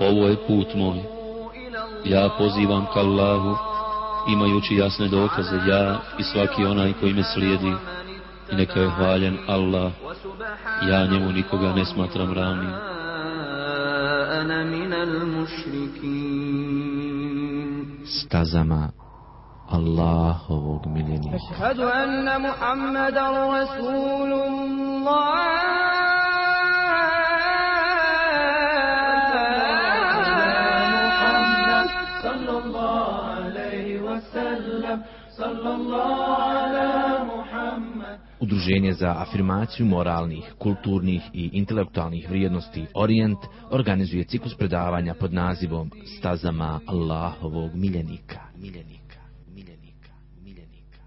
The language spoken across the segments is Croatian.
ovo je put moj. Ja pozivam ka Allahu, imajući jasne dokaze, ja i svaki onaj koji me slijedi. I neka je hvaljen Allah, ja njemu nikoga ne smatram ravnim. Stazama Allahovog miljenika. Udruženje za afirmaciju moralnih, kulturnih i intelektualnih vrijednosti Orient organizuje ciklus predavanja pod nazivom Stazama Allahovog miljenika. miljenika, miljenika, miljenika.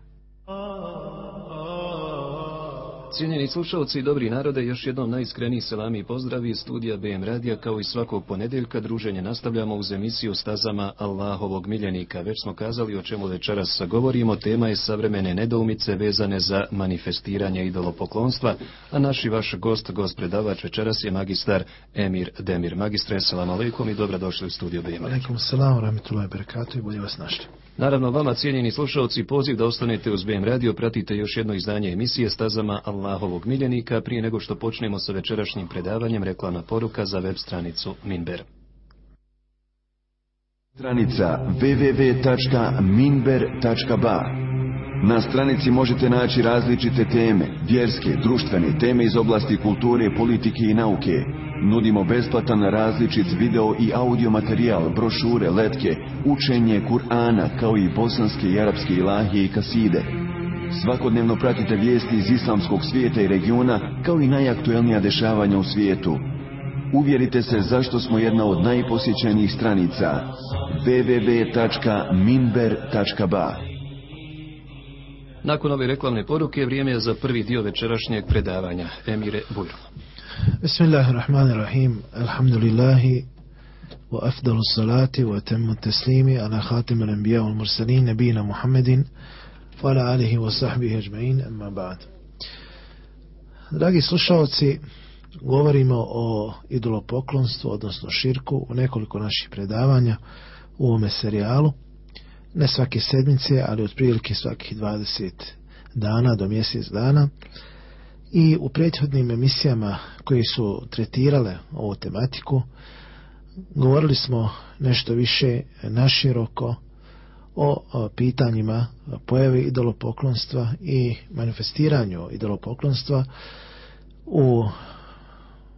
Cijenjeni slušalci i dobri narode, još jednom najiskreniji selami i pozdravi iz studija BM Radija, kao i svakog ponedeljka druženje nastavljamo uz emisiju Stazama Allahovog miljenika. Već smo kazali o čemu večeras govorimo, tema je savremene nedoumice vezane za manifestiranje idolopoklonstva, a naši vaš gost, gost predavač večeras je magistar Emir Demir. Magistre, selam alaikum i dobrodošli u studiju BM Radio. Alaikum salam, rahmetullahi i bolje vas našli. Naravno, vama cijenjeni slušalci, poziv da ostanete uz BM Radio, pratite još jedno izdanje emisije Stazama Allahovog miljenika. Prije nego što počnemo sa večerašnjim predavanjem, reklamna poruka za web stranicu Minber. Stranica www.minber.ba Na stranici možete naći različite teme, vjerske, društvene, teme iz oblasti kulture, politike i nauke. Nudimo besplatan različit video i audio materijal, brošure, letke, učenje Kur'ana, kao i bosanske i arapske ilahije i kaside. Svakodnevno pratite vijesti iz islamskog svijeta i regiona, kao i najaktuelnija dešavanja u svijetu. Uvjerite se zašto smo jedna od najposjećenijih stranica www.minber.ba Nakon ove reklamne poruke, vrijeme je za prvi dio večerašnjeg predavanja. Emire Bujro. Alhamdulillahi wa afdalu salati wa temmu teslimi ala khatim al-anbiya wal mursalin nabina Muhammedin wa ala alihi wa sahbihi ajma'in amma ba'd. Dragi slušalci, govorimo o idolopoklonstvu, odnosno širku u nekoliko naših predavanja u ovome serijalu. Ne svake sedmice, ali otprilike svakih 20 dana do mjesec dana. I u prethodnim emisijama koje su tretirale ovu tematiku, govorili smo nešto više naširoko o, o pitanjima pojave idolopoklonstva i manifestiranju idolopoklonstva u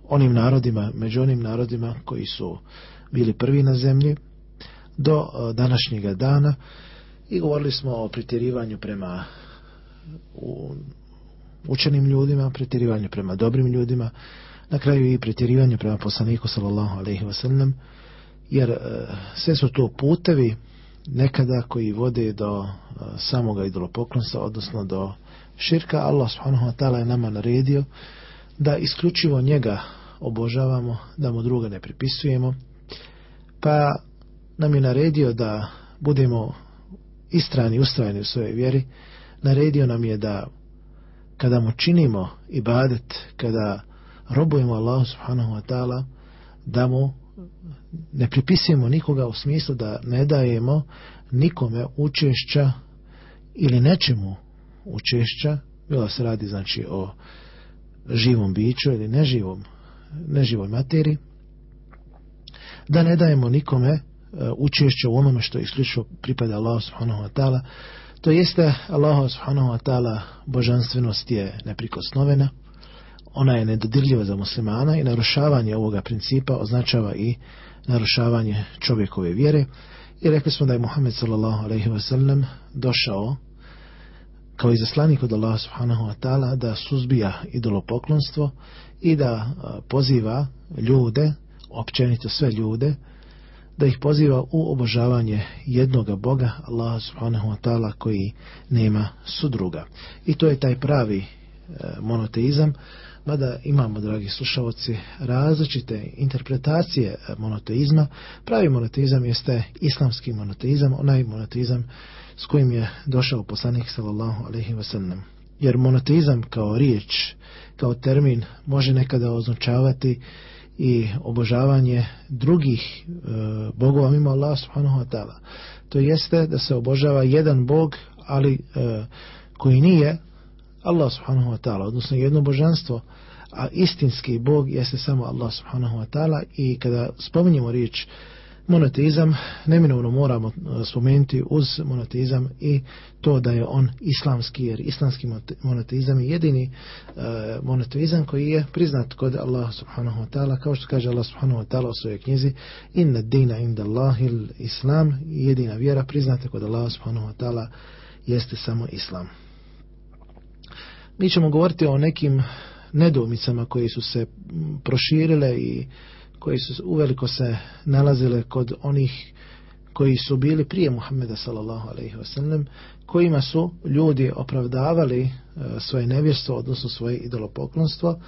onim narodima, među onim narodima koji su bili prvi na zemlji do današnjega dana. I govorili smo o pretjerivanju prema u, učenim ljudima, pretjerivanju prema dobrim ljudima, na kraju i pretjerivanju prema poslaniku sallallahu alejhi ve sellem, jer sve su to putevi nekada koji vode do samoga idolopoklonstva, odnosno do širka. Allah subhanahu wa ta'ala je nama naredio da isključivo njega obožavamo, da mu druga ne pripisujemo, pa nam je naredio da budemo istrani ustrajni u svojoj vjeri, naredio nam je da kada mu činimo ibadet, kada robujemo Allahu subhanahu wa ta'ala, da mu ne pripisujemo nikoga u smislu da ne dajemo nikome učešća ili nečemu učešća, bilo se radi znači o živom biću ili neživom, neživoj materiji, da ne dajemo nikome učešće u onome što isključivo pripada Allahu subhanahu wa ta'ala, to jeste Allahu subhanahu wa ta'ala božanstvenost je neprikosnovena, ona je nedodirljiva za muslimana i narušavanje ovoga principa označava i narušavanje čovjekove vjere. I rekli smo da je Muhammed sallallahu alaihi wa sallam došao kao izaslanik od Allaha subhanahu wa ta'ala da suzbija idolopoklonstvo i da poziva ljude, općenito sve ljude, da ih poziva u obožavanje jednoga Boga, Allaha subhanahu wa ta'ala, koji nema sudruga. I to je taj pravi e, monoteizam, mada imamo, dragi slušalci, različite interpretacije monoteizma. Pravi monoteizam jeste islamski monoteizam, onaj monoteizam s kojim je došao poslanik sallallahu alaihi wa sallam. Jer monoteizam kao riječ, kao termin, može nekada označavati i obožavanje drugih e, bogova mimo Allah subhanahu wa ta'ala. To jeste da se obožava jedan bog, ali e, koji nije Allah subhanahu wa ta'ala, odnosno jedno božanstvo, a istinski bog jeste samo Allah subhanahu wa ta'ala i kada spominjemo riječ monoteizam, neminovno moramo e, spomenuti uz monoteizam i to da je on islamski, jer islamski monoteizam je jedini uh, monoteizam koji je priznat kod Allah subhanahu wa ta'ala, kao što kaže Allah subhanahu wa ta'ala u svojoj knjizi, inna dina inda Allahil islam, jedina vjera priznata kod Allah subhanahu wa ta'ala jeste samo islam. Mi ćemo govoriti o nekim nedoumicama koje su se proširile i koji su uveliko se nalazile kod onih koji su bili prije Muhammeda sallallahu alejhi ve kojima su ljudi opravdavali e, svoje nevjerstvo odnosno svoje idolopoklonstvo.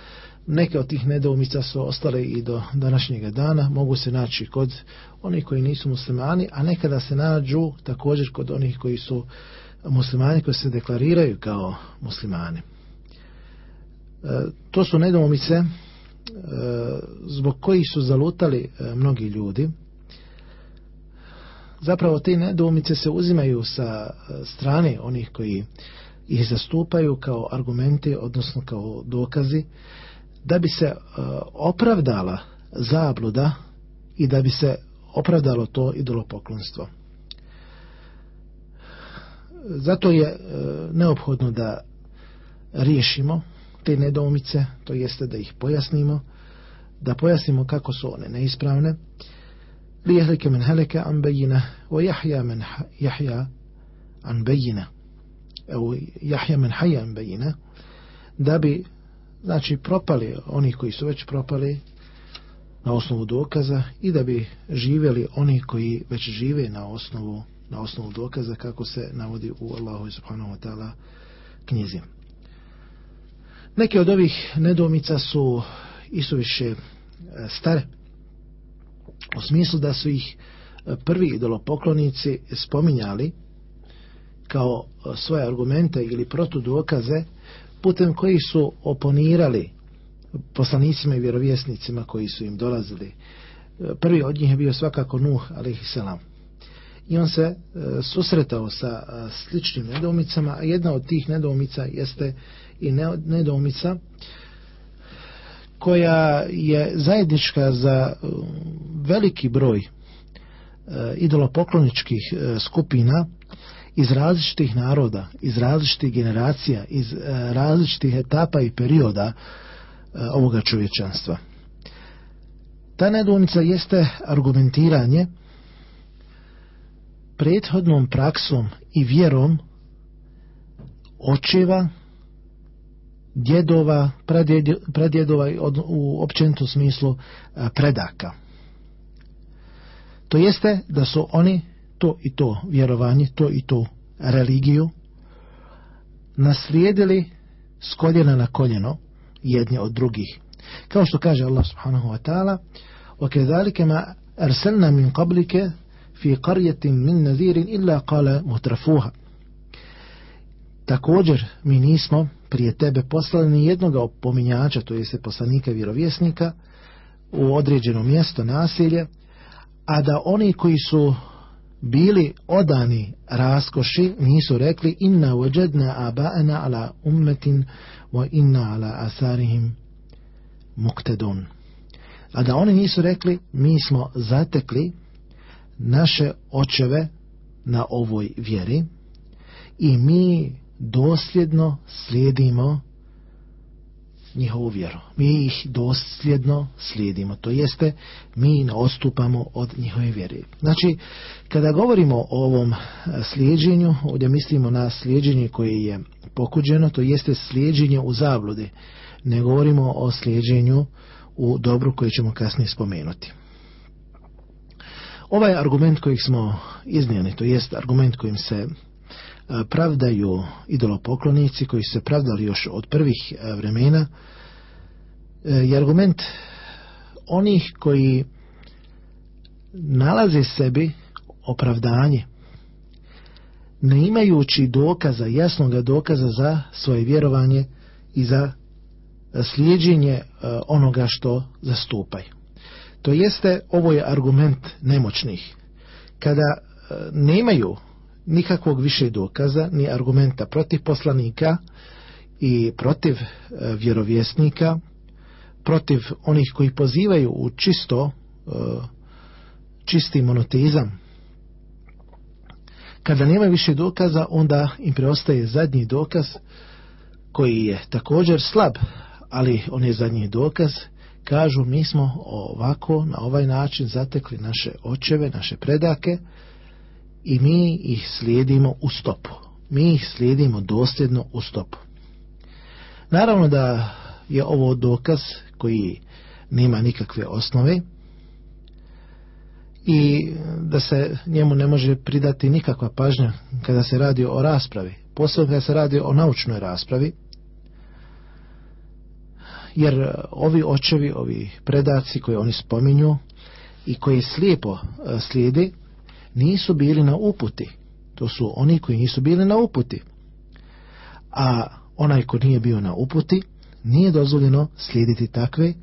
Neke od tih nedoumica su ostale i do današnjega dana. Mogu se naći kod onih koji nisu muslimani a nekada se nađu također kod onih koji su muslimani koji se deklariraju kao muslimani. E, to su nedoumice zbog kojih su zalutali e, mnogi ljudi. Zapravo te nedoumice se uzimaju sa e, strane onih koji ih zastupaju kao argumente odnosno kao dokazi da bi se opravdala zabluda i da bi se opravdalo to idolopoklonstvo. Zato je neophodno da riješimo te nedoumice, to jeste da ih pojasnimo, da pojasnimo kako su one neispravne, li jehlike men heleke an bejina, o jahja men jahja an bejina, evo jahja men haja an bejina, da bi, znači, propali oni koji su već propali na osnovu dokaza i da bi živjeli oni koji već žive na osnovu na osnovu dokaza kako se navodi u Allahu subhanahu wa ta'ala knjizi. Neke od ovih nedomica su isuviše e, stare. U smislu da su ih e, prvi idolopoklonici spominjali kao e, svoje argumente ili protudokaze putem koji su oponirali poslanicima i vjerovjesnicima koji su im dolazili. Prvi od njih je bio svakako Nuh, alaihissalam. I on se susretao sa sličnim nedomicama, a jedna od tih nedomica jeste i nedoumica koja je zajednička za um, veliki broj uh, idolopokloničkih uh, skupina iz različitih naroda, iz različitih generacija, iz uh, različitih etapa i perioda ovoga čovječanstva. Ta nedoumica jeste argumentiranje prethodnom praksom i vjerom očeva djedova, pradjedova u općenitom smislu predaka. To jeste da su oni to i to vjerovanje, to i to religiju naslijedili s koljena na koljeno jedni od drugih. Kao što kaže Allah subhanahu wa ta'ala وَكَذَلِكَ مَا أَرْسَلْنَا مِنْ قَبْلِكَ فِي قَرْيَةٍ مِنْ نَذِيرٍ إِلَّا قَالَ مُتْرَفُوهَا Također mi nismo prije tebe poslali ni jednog opominjača, to je se poslanika vjerovjesnika, u određeno mjesto nasilje, a da oni koji su bili odani raskoši nisu rekli inna wajadna aba'ana ala ummetin wa inna ala asarihim muktedun. A da oni nisu rekli mi smo zatekli naše očeve na ovoj vjeri i mi dosljedno slijedimo njihovu vjeru. Mi ih dosljedno slijedimo. To jeste, mi ne odstupamo od njihove vjere. Znači, kada govorimo o ovom slijedženju, ovdje mislimo na slijedženje koje je pokuđeno, to jeste slijedženje u zablude. Ne govorimo o slijedženju u dobru koje ćemo kasnije spomenuti. Ovaj argument kojeg smo iznijeli, to jest argument kojim se pravdaju idolopoklonici koji se pravdali još od prvih vremena je argument onih koji nalaze sebi opravdanje ne imajući dokaza, jasnog dokaza za svoje vjerovanje i za slijedženje onoga što zastupaju. To jeste, ovo je argument nemoćnih. Kada e, nemaju nikakvog više dokaza, ni argumenta protiv poslanika i protiv e, vjerovjesnika, protiv onih koji pozivaju u čisto, e, čisti monoteizam, kada nema više dokaza, onda im preostaje zadnji dokaz koji je također slab, ali on je zadnji dokaz. Kažu, mi smo ovako, na ovaj način zatekli naše očeve, naše predake i mi ih slijedimo u stopu. Mi ih slijedimo dosljedno u stopu. Naravno da je ovo dokaz koji nema nikakve osnove, i da se njemu ne može pridati nikakva pažnja kada se radi o raspravi, posebno kada se radi o naučnoj raspravi, jer ovi očevi, ovi predaci koje oni spominju i koji slijepo e, slijedi, nisu bili na uputi. To su oni koji nisu bili na uputi. A onaj ko nije bio na uputi, nije dozvoljeno slijediti takve,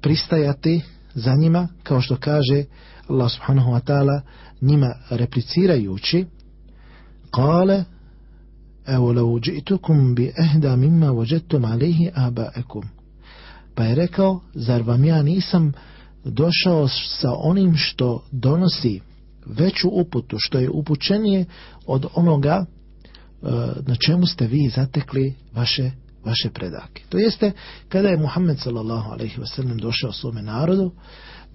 pristajati za njima, kao što kaže Allah subhanahu wa ta'ala njima replicirajući kale evo lau džitukum bi ehda mimma vođetum alihi abaekum pa je rekao zar vam ja nisam došao sa onim što donosi veću uputu što je upućenije od onoga e, na čemu ste vi zatekli vaše vaše predake. To jeste, kada je Muhammed sallallahu alaihi wasallam došao svome narodu,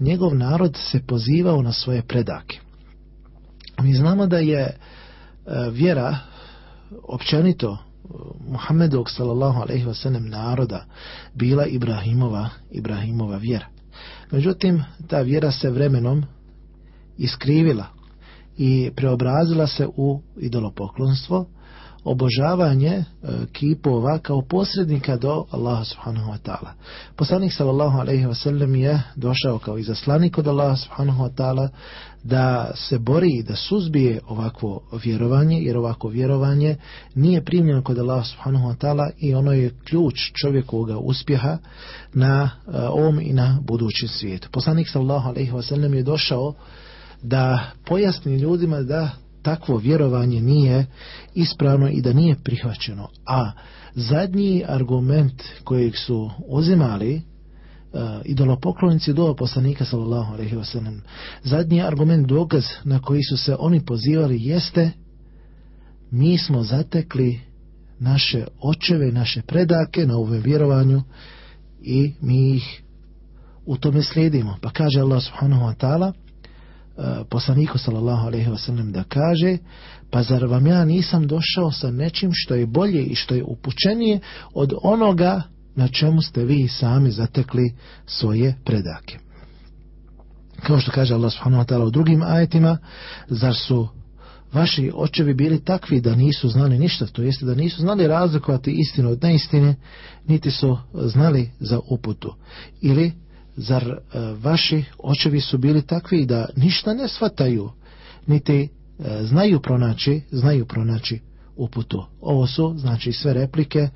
njegov narod se pozivao na svoje predake. Mi znamo da je e, vjera općenito Muhammedog sallallahu naroda bila Ibrahimova Ibrahimova vjera. Međutim ta vjera se vremenom iskrivila i preobrazila se u idolopoklonstvo obožavanje e, kipova kao posrednika do Allaha subhanahu wa ta'ala. Poslanik sallallahu alaihi wa sallam je došao kao izaslanik od Allaha subhanahu wa ta'ala da se bori i da suzbije ovakvo vjerovanje, jer ovako vjerovanje nije primljeno kod Allaha subhanahu wa ta'ala i ono je ključ čovjekovog uspjeha na uh, ovom i na budućem svijetu. Poslanik sallallahu alaihi wa sallam je došao da pojasni ljudima da takvo vjerovanje nije ispravno i da nije prihvaćeno. A zadnji argument kojeg su uzimali uh, idolopoklonici do poslanika sallallahu alejhi ve sellem zadnji argument dokaz na koji su se oni pozivali jeste mi smo zatekli naše očeve naše predake na ovom vjerovanju i mi ih u tome slijedimo pa kaže Allah subhanahu wa ta'ala poslaniku sallallahu alejhi ve sellem da kaže pa zar vam ja nisam došao sa nečim što je bolje i što je upućenije od onoga na čemu ste vi sami zatekli svoje predake kao što kaže Allah subhanahu wa ta'ala u drugim ajetima zar su vaši očevi bili takvi da nisu znali ništa, to jeste da nisu znali razlikovati istinu od neistine, niti su znali za uputu. Ili zar e, vaši očevi su bili takvi da ništa ne svataju, niti e, znaju pronaći, znaju pronaći uputu. Ovo su, znači, sve replike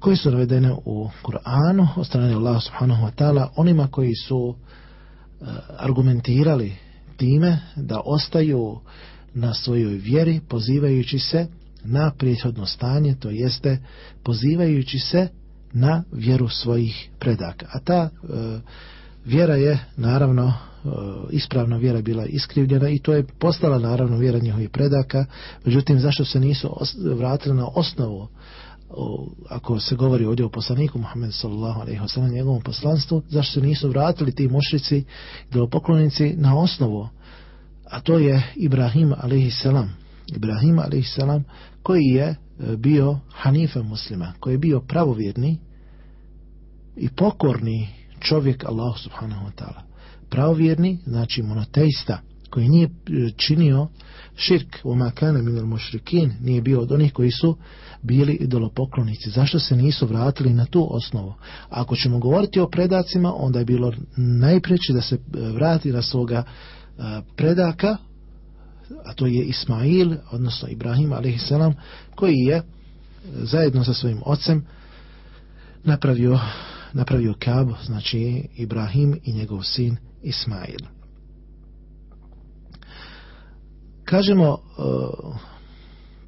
koje su navedene u Kur'anu od strane Allah subhanahu wa ta'ala onima koji su e, argumentirali time da ostaju na svojoj vjeri pozivajući se na prethodno stanje, to jeste pozivajući se na vjeru svojih predaka. A ta e, vjera je naravno e, ispravna vjera bila iskrivljena i to je postala naravno vjera njihovih predaka. Međutim zašto se nisu vratili na osnovu ako se govori ovdje o poslaniku Muhammed sallallahu alejhi ve sellem njegovom poslanstvu zašto se nisu vratili ti mušrici i poklonici na osnovu? A to je Ibrahim alejhi selam Ibrahim alejhi selam koji je e, bio hanife muslima koji je bio pravovjerni i pokorni čovjek Allah subhanahu wa ta'ala. Pravovjerni, znači monoteista, koji nije e, činio širk u makane minul mušrikin, nije bio od onih koji su bili idolopoklonici. Zašto se nisu vratili na tu osnovu? Ako ćemo govoriti o predacima, onda je bilo najpreće da se e, vrati na svoga e, predaka, a to je Ismail, odnosno Ibrahim a.s. koji je zajedno sa svojim ocem napravio napravio Kabu, znači Ibrahim i njegov sin Ismail. Kažemo, e,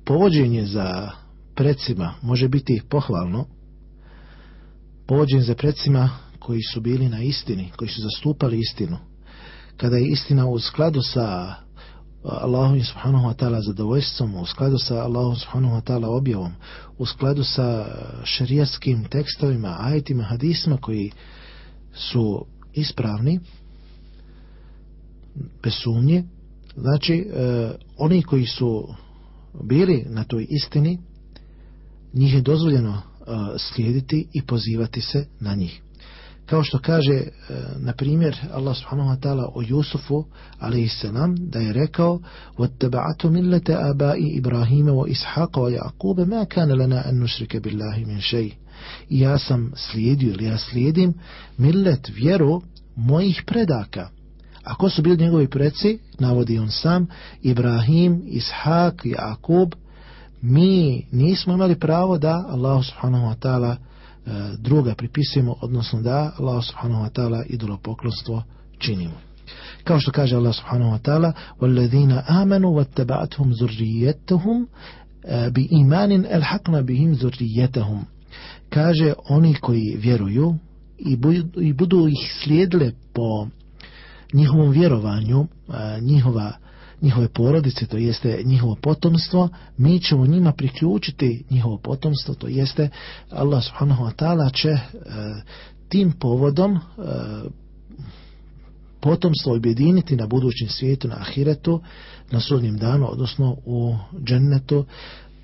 povođenje za predsima može biti pohvalno, povođenje za predsima koji su bili na istini, koji su zastupali istinu, kada je istina u skladu sa Allahom subhanahu wa ta'ala zadovoljstvom, u skladu sa Allahom subhanahu wa ta'ala objavom, u skladu sa šarijatskim tekstovima, ajetima, hadisma koji su ispravni, bez sumnje, znači e, oni koji su bili na toj istini, njih je dozvoljeno e, slijediti i pozivati se na njih kao što kaže e, na primjer Allah subhanahu wa ta'ala o Jusufu alaihi salam da je rekao وَاتَّبَعَتُ مِلَّةَ آبَاءِ إِبْرَاهِيمَ وَإِسْحَاقَ وَيَعْقُوبَ مَا كَانَ لَنَا أَن نُشْرِكَ بِاللَّهِ مِنْ شَيْءٍ I ja sam slijedio ili ja slijedim millet vjeru mojih predaka. A ko su bili njegovi preci? Navodi on sam Ibrahim, Ishak, Jakub. Mi nismo imali pravo da Allah subhanahu wa ta'ala E, druga pripisujemo, odnosno da Allah subhanahu wa ta'ala idolopoklonstvo činimo. Kao što kaže Allah subhanahu wa ta'ala وَالَّذِينَ آمَنُوا وَاتَّبَعَتْهُمْ ذُرِّيَّتَهُمْ بِإِيمَانٍ أَلْحَقْنَا بِهِمْ ذُرِّيَّتَهُمْ Kaže oni koji vjeruju i budu, i budu ih slijedile po njihovom vjerovanju, njihova njihove porodice, to jeste njihovo potomstvo, mi ćemo njima priključiti njihovo potomstvo, to jeste Allah subhanahu wa ta'ala će e, tim povodom e, potomstvo objediniti na budućem svijetu, na ahiretu, na sudnjem danu, odnosno u džennetu,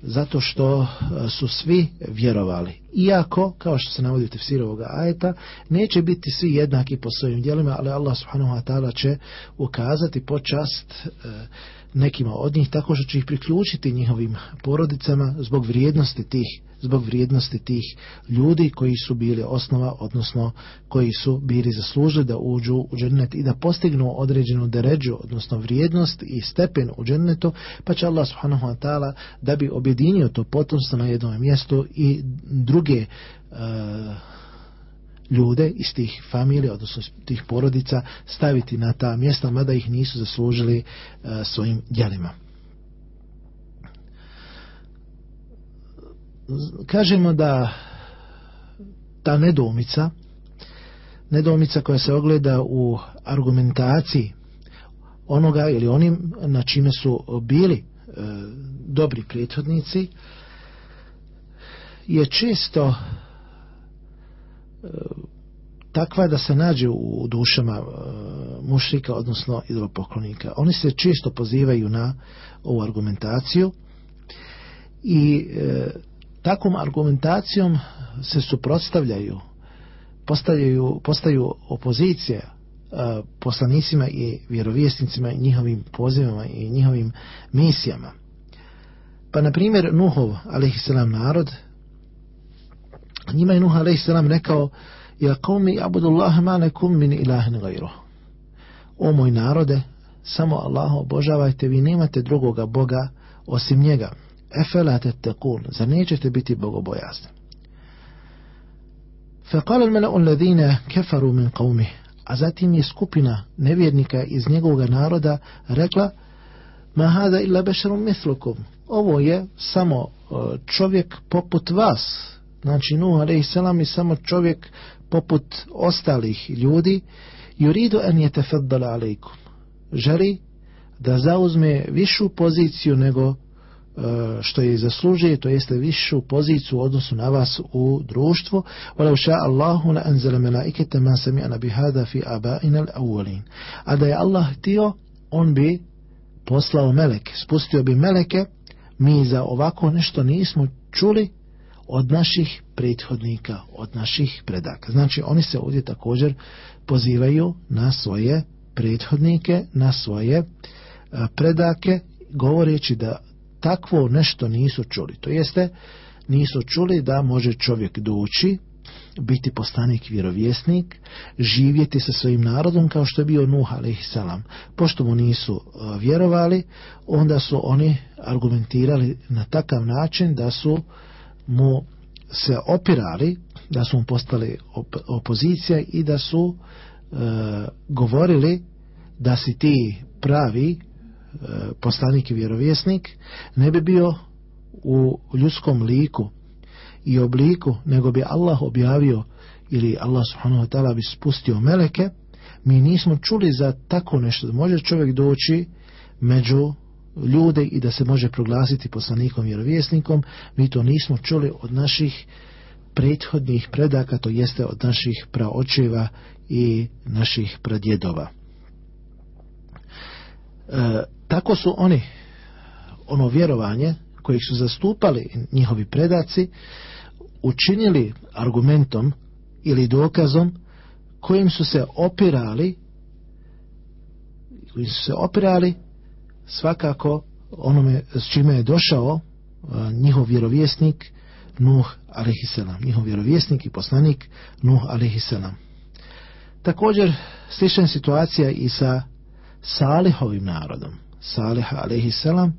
zato što e, su svi vjerovali. Iako, kao što se navodi u tefsiru ovoga ajeta, neće biti svi jednaki po svojim djelima, ali Allah subhanahu wa ta'ala će ukazati počast e, nekima od njih tako što će ih priključiti njihovim porodicama zbog vrijednosti tih zbog vrijednosti tih ljudi koji su bili osnova, odnosno koji su bili zaslužili da uđu u džennet i da postignu određenu deređu, odnosno vrijednost i stepen u džennetu, pa će Allah subhanahu wa ta'ala da bi objedinio to potomstvo na jednom mjestu i druge uh, ljude iz tih familije, odnosno tih porodica, staviti na ta mjesta, mada ih nisu zaslužili uh, svojim djelima. kažemo da ta nedoumica nedoumica koja se ogleda u argumentaciji onoga ili onim na čime su bili e, dobri prethodnici je često e, takva da se nađe u dušama e, mušrika, odnosno idolopoklonika. Oni se često pozivaju na ovu argumentaciju i e, takvom argumentacijom se suprotstavljaju postavljaju, postaju opozicije uh, poslanicima i vjerovjesnicima i njihovim pozivama i njihovim misijama. Pa na primjer Nuhov a.s. narod njima je Nuh a.s. rekao Ja qawmi abudullaha ma min ilahin gajruh. O moj narode, samo Allaha obožavajte, vi nemate drugoga Boga osim njega. Efelate tekun, zar nećete biti bogobojazni? Fekal al alladhina kafaru min qawmih. A zatim je skupina nevjernika iz njegovog naroda rekla Ma hada illa basharun mislukum. Ovo je samo e, čovjek poput vas, znači Nuh a.s. je samo čovjek poput ostalih ljudi yuridu an yatafaddala alaykum želi da zauzme višu poziciju nego E, što je zaslužuje, to jeste višu poziciju u odnosu na vas u društvu. Walau sha Allahu la anzala malaikata ma sami'na bi hada fi aba'ina al-awwalin. A da je Allah htio, on bi poslao meleke, spustio bi meleke, mi za ovako nešto nismo čuli od naših prethodnika, od naših predaka. Znači, oni se ovdje također pozivaju na svoje prethodnike, na svoje e, predake, govoreći da takvo nešto nisu čuli. To jeste, nisu čuli da može čovjek doći, biti postanik vjerovjesnik, živjeti sa svojim narodom kao što je bio Nuh a.s. Pošto mu nisu uh, vjerovali, onda su oni argumentirali na takav način da su mu se opirali, da su mu postali op opozicija i da su e, govorili da si ti pravi e, poslanik i vjerovjesnik, ne bi bio u ljudskom liku i obliku, nego bi Allah objavio ili Allah subhanahu wa ta'ala bi spustio meleke, mi nismo čuli za tako nešto, može čovjek doći među ljude i da se može proglasiti poslanikom vjerovjesnikom, mi to nismo čuli od naših prethodnih predaka, to jeste od naših praočeva i naših pradjedova. E, tako su oni ono vjerovanje kojih su zastupali njihovi predaci učinili argumentom ili dokazom kojim su se opirali kojim su se opirali svakako onome s čime je došao njihov vjerovjesnik Nuh alaihissalam, njihov vjerovjesnik i poslanik Nuh alaihissalam. Također slična situacija i sa Salihovim narodom, Salih alaihissalam,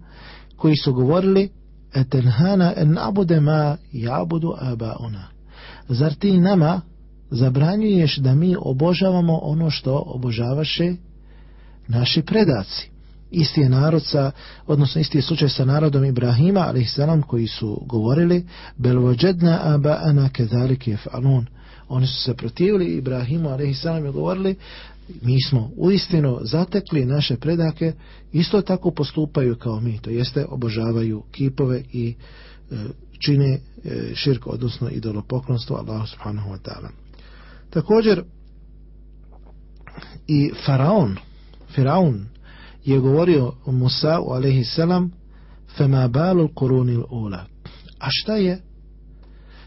koji su govorili etenhana en abude ma jabudu abauna. Zar ti nama zabranjuješ da mi obožavamo ono što obožavaše naši predaci? Isti je narod sa, odnosno isti je slučaj sa narodom Ibrahima, ali salam koji su govorili bel vođedna aba ana kedalik je falun. Oni su se protivili Ibrahimu, ali salam je govorili mi smo uistinu zatekli naše predake, isto tako postupaju kao mi, to jeste obožavaju kipove i e, čine e, širko, odnosno idolopoklonstvo Allah subhanahu wa ta'ala. Također i Faraon, Firaun je govorio Musa alaihi selam fema balul korunil ula. A šta je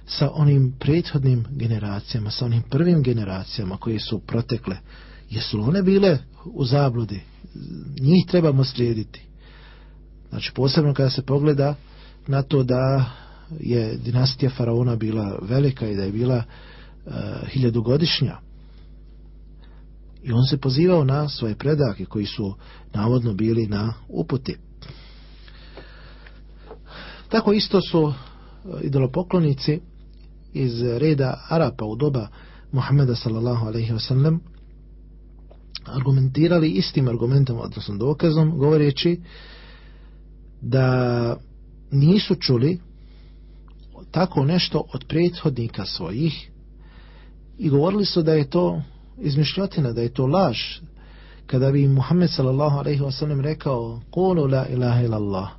sa onim prethodnim generacijama, sa onim prvim generacijama koje su protekle? Jesu one bile u zabludi? Njih trebamo slijediti. Znači posebno kada se pogleda na to da je dinastija faraona bila velika i da je bila uh, hiljadugodišnja i on se pozivao na svoje predake koji su navodno bili na uputi. Tako isto su e, idolopoklonici iz reda Arapa u doba Muhammeda sallallahu alaihi wasallam argumentirali istim argumentom, odnosno dokazom, govoreći da nisu čuli tako nešto od prethodnika svojih i govorili su da je to izmišljotina, da je to laž. Kada bi Muhammed sallallahu alaihi wa sallam rekao Kulu la ilaha illallah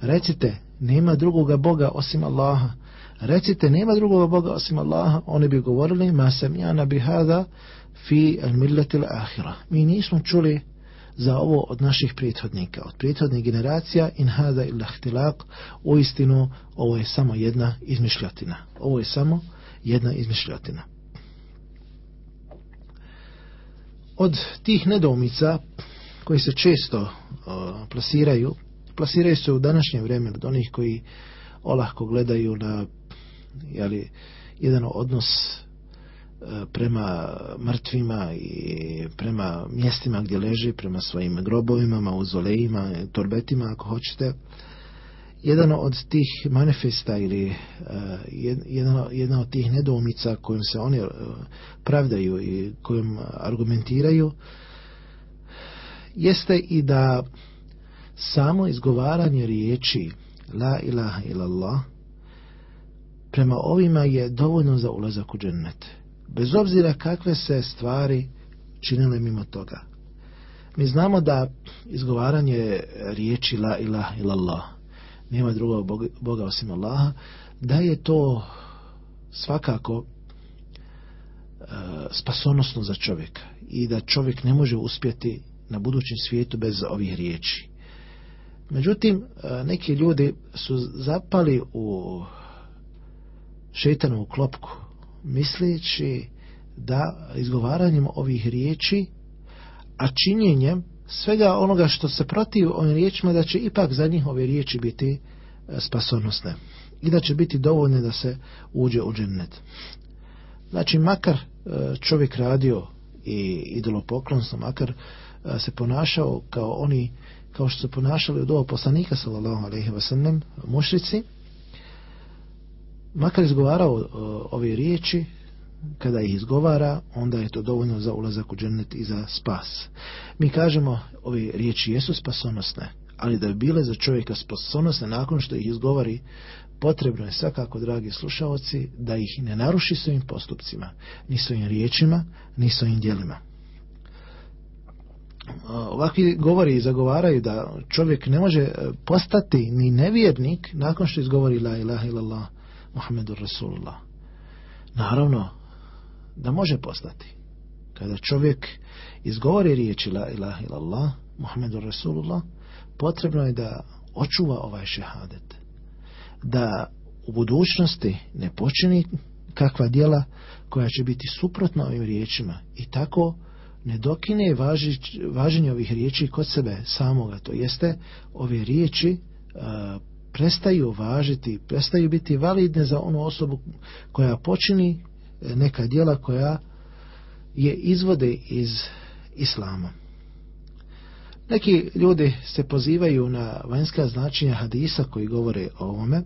Recite, nema drugoga Boga osim Allaha. Recite, nema drugoga Boga osim Allaha. Oni bi govorili, ma sam jana bihada fi al millati ahira. Mi nismo čuli za ovo od naših prethodnika, od prethodnih generacija in hada illa u istinu ovo je samo jedna izmišljotina. Ovo je samo jedna izmišljotina. Od tih nedoumica koji se često uh, plasiraju, plasiraju se u današnjem vremenu od onih koji olahko gledaju na jeli, jedan odnos uh, prema mrtvima i prema mjestima gdje leži, prema svojim grobovima, mauzolejima, torbetima ako hoćete, jedan od tih manifesta ili uh, jedna, jedna od tih nedoumica kojim se oni uh, pravdaju i kojim argumentiraju jeste i da samo izgovaranje riječi la ilaha illallah prema ovima je dovoljno za ulazak u džennet. Bez obzira kakve se stvari činile mimo toga. Mi znamo da izgovaranje riječi la ilaha illallah nema drugog Boga, osim Allaha, da je to svakako e, spasonosno za čovjeka i da čovjek ne može uspjeti na budućem svijetu bez ovih riječi. Međutim, e, neki ljudi su zapali u šeitanovu klopku, misleći da izgovaranjem ovih riječi, a činjenjem svega onoga što se protiv ovim riječima da će ipak za njih ove riječi biti e, spasonosne i da će biti dovoljne da se uđe u džennet. Znači, makar e, čovjek radio i idolopoklonstvo, makar e, se ponašao kao oni, kao što se ponašali od ovog poslanika, sallallahu alaihi wa sallam, mušrici, makar izgovarao ove riječi, kada ih izgovara, onda je to dovoljno za ulazak u džennet i za spas. Mi kažemo, ove riječi jesu spasonosne, ali da bi bile za čovjeka spasonosne nakon što ih izgovori, potrebno je svakako, dragi slušalci, da ih ne naruši svojim postupcima, ni svojim riječima, ni svojim djelima. Ovakvi govori i zagovaraju da čovjek ne može postati ni nevjernik nakon što izgovori la ilaha illallah Muhammedur Rasulullah. Naravno, da može postati. Kada čovjek izgovori riječi la ilaha illallah Muhammedur Rasulullah, potrebno je da očuva ovaj šehadet. Da u budućnosti ne počini kakva djela koja će biti suprotna ovim riječima i tako ne dokine važenje ovih riječi kod sebe samoga. To jeste, ove riječi a, prestaju važiti, prestaju biti validne za onu osobu koja počini neka djela koja je izvode iz islama. Neki ljudi se pozivaju na vanjska značenja hadisa koji govore o ovome.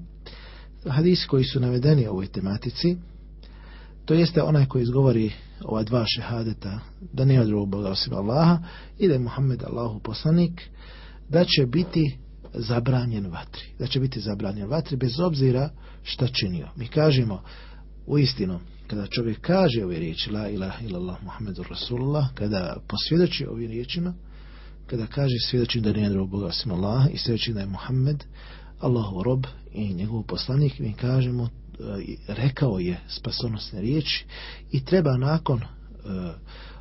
Hadisi koji su navedeni u ovoj tematici, to jeste onaj koji izgovori ova dva šehadeta, da nema drugog Boga osim Allaha i da je Muhammed Allahu poslanik, da će biti zabranjen vatri. Da će biti zabranjen vatri bez obzira šta činio. Mi kažemo u istinu, kada čovjek kaže ove riječi la ilaha illallah Muhammedur Rasulullah, kada posvjedoči ovim riječima, kada kaže svjedočim da nije drugog Boga osim Allaha i svjedočim da je Muhammed Allahu rob i njegov poslanik, mi kažemo rekao je spasonosne riječi i treba nakon uh,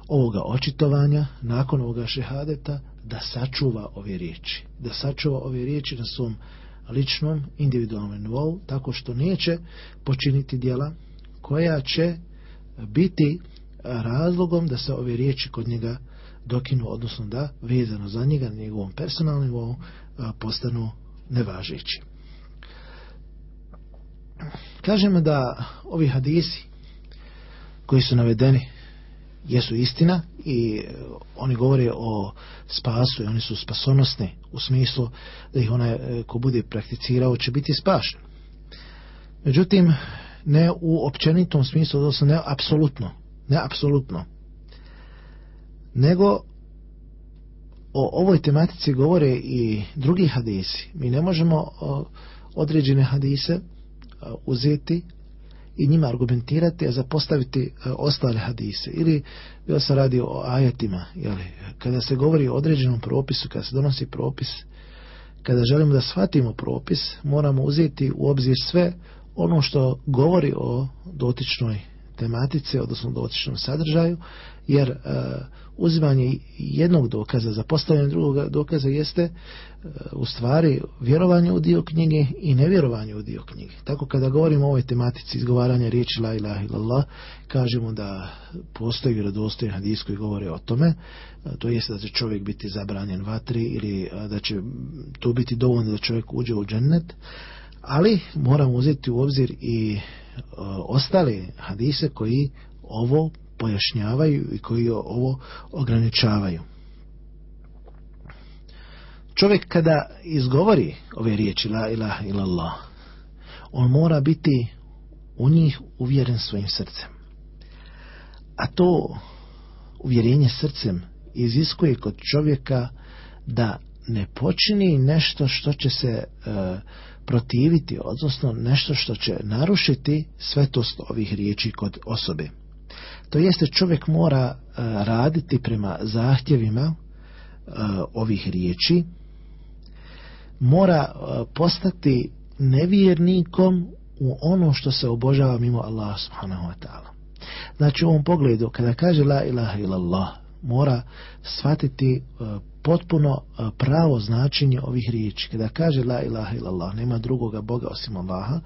ovoga očitovanja, nakon ovoga šehadeta, da sačuva ove riječi. Da sačuva ove riječi na svom ličnom, individualnom nivou, tako što neće počiniti dijela koja će biti razlogom da se ove riječi kod njega dokinu, odnosno da vezano za njega na njegovom personalnom nivou postanu nevažeći. Kažemo da ovi hadisi koji su navedeni jesu istina i oni govore o spasu i oni su spasonosni u smislu da ih onaj ko bude prakticirao će biti spašen. Međutim, ne u općenitom smislu, odnosno ne apsolutno, ne apsolutno, nego o ovoj tematici govore i drugi hadisi. Mi ne možemo određene hadise uzeti i njima argumentirati, a zapostaviti ostale hadise. Ili bilo se radi o ajetima, jeli, kada se govori o određenom propisu, kada se donosi propis, kada želimo da shvatimo propis, moramo uzeti u obzir sve ono što govori o dotičnoj tematice, odnosno dotičnom sadržaju, jer uh, uzimanje jednog dokaza za postavljanje drugog dokaza jeste uh, u stvari vjerovanje u dio knjige i nevjerovanje u dio knjige. Tako kada govorimo o ovoj tematici izgovaranja riječi la ilaha illallah, kažemo da postoji vjerodostojen hadis koji govore o tome, uh, to jeste da će čovjek biti zabranjen vatri ili uh, da će to biti dovoljno da čovjek uđe u džennet, ali moramo uzeti u obzir i uh, ostale hadise koji ovo pojašnjavaju i koji ovo ograničavaju. Čovjek kada izgovori ove riječi la ilaha illallah, on mora biti u njih uvjeren svojim srcem. A to uvjerenje srcem iziskuje kod čovjeka da ne počini nešto što će se uh, protiviti, odnosno nešto što će narušiti svetost ovih riječi kod osobe. To jeste čovjek mora uh, raditi prema zahtjevima uh, ovih riječi, mora uh, postati nevjernikom u ono što se obožava mimo Allah subhanahu wa ta'ala. Znači u ovom pogledu, kada kaže la ilaha illallah, mora shvatiti potpuno uh, pravo značenje ovih riječi. Kada kaže la ilaha illallah, nema drugoga Boga osim Allaha,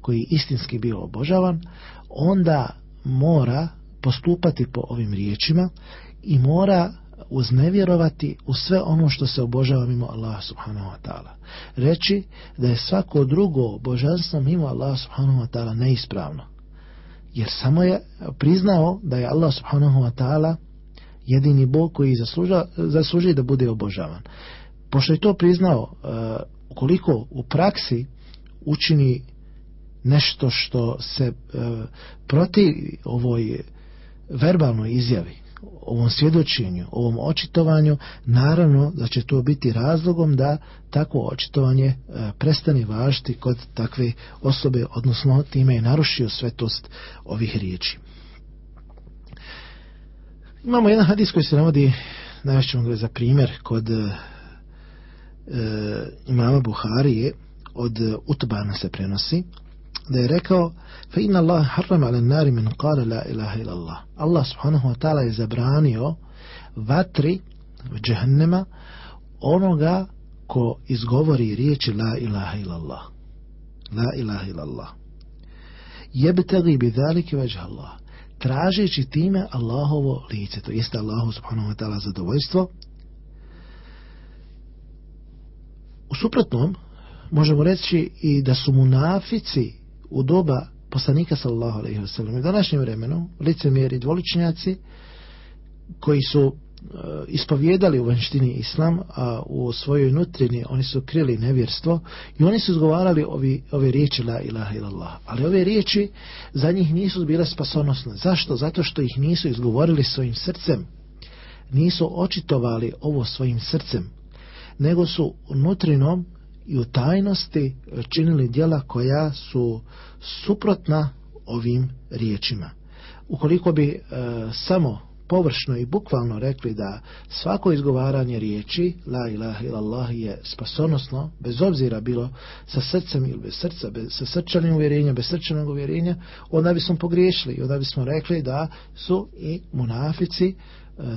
koji istinski bio obožavan, onda mora postupati po ovim riječima i mora uznevjerovati u sve ono što se obožava mimo Allaha subhanahu wa ta'ala. Reći da je svako drugo božanstvo mimo Allaha subhanahu wa ta'ala neispravno. Jer samo je priznao da je Allah subhanahu wa ta'ala jedini Bog koji zasluža, zasluži da bude obožavan. Pošto je to priznao, uh, ukoliko u praksi učini nešto što se e, protivi ovoj verbalnoj izjavi, ovom svjedočenju, ovom očitovanju, naravno da će to biti razlogom da takvo očitovanje e, prestane važiti kod takve osobe, odnosno time je narušio svetost ovih riječi. Imamo jedan hadis koji se navodi, najvećemo ga za primjer, kod e, imama Buharije, od Utbana se prenosi, da je rekao fa inna Allah harrama ala nari min qala la ilaha illa Allah. Allah subhanahu wa ta'ala je zabranio vatri džehennema onoga ko izgovori riječi la ilaha illa Allah. La ilaha illa Allah. Jebtagi bi dhalike Allah tražeći time Allahovo lice to jeste Allahu subhanahu wa ta'ala zadovoljstvo. U suprotnom možemo reći i da su munafici u doba poslanika sallallahu alejhi ve sellem u današnjem vremenu licemjeri dvoličnjaci koji su ispovjedali u vanštini islam a u svojoj nutrini oni su krili nevjerstvo i oni su izgovarali ovi, ove riječi la ilaha illallah ali ove riječi za njih nisu bile spasonosne zašto? zato što ih nisu izgovorili svojim srcem nisu očitovali ovo svojim srcem nego su nutrinom i u tajnosti činili djela koja su suprotna ovim riječima. Ukoliko bi e, samo površno i bukvalno rekli da svako izgovaranje riječi la ilaha illallah je spasonosno, bez obzira bilo sa srcem ili bez srca, bez, sa srčanim uvjerenjem, bez srčanog uvjerenja, onda bismo pogriješili i onda bismo rekli da su i munafici e,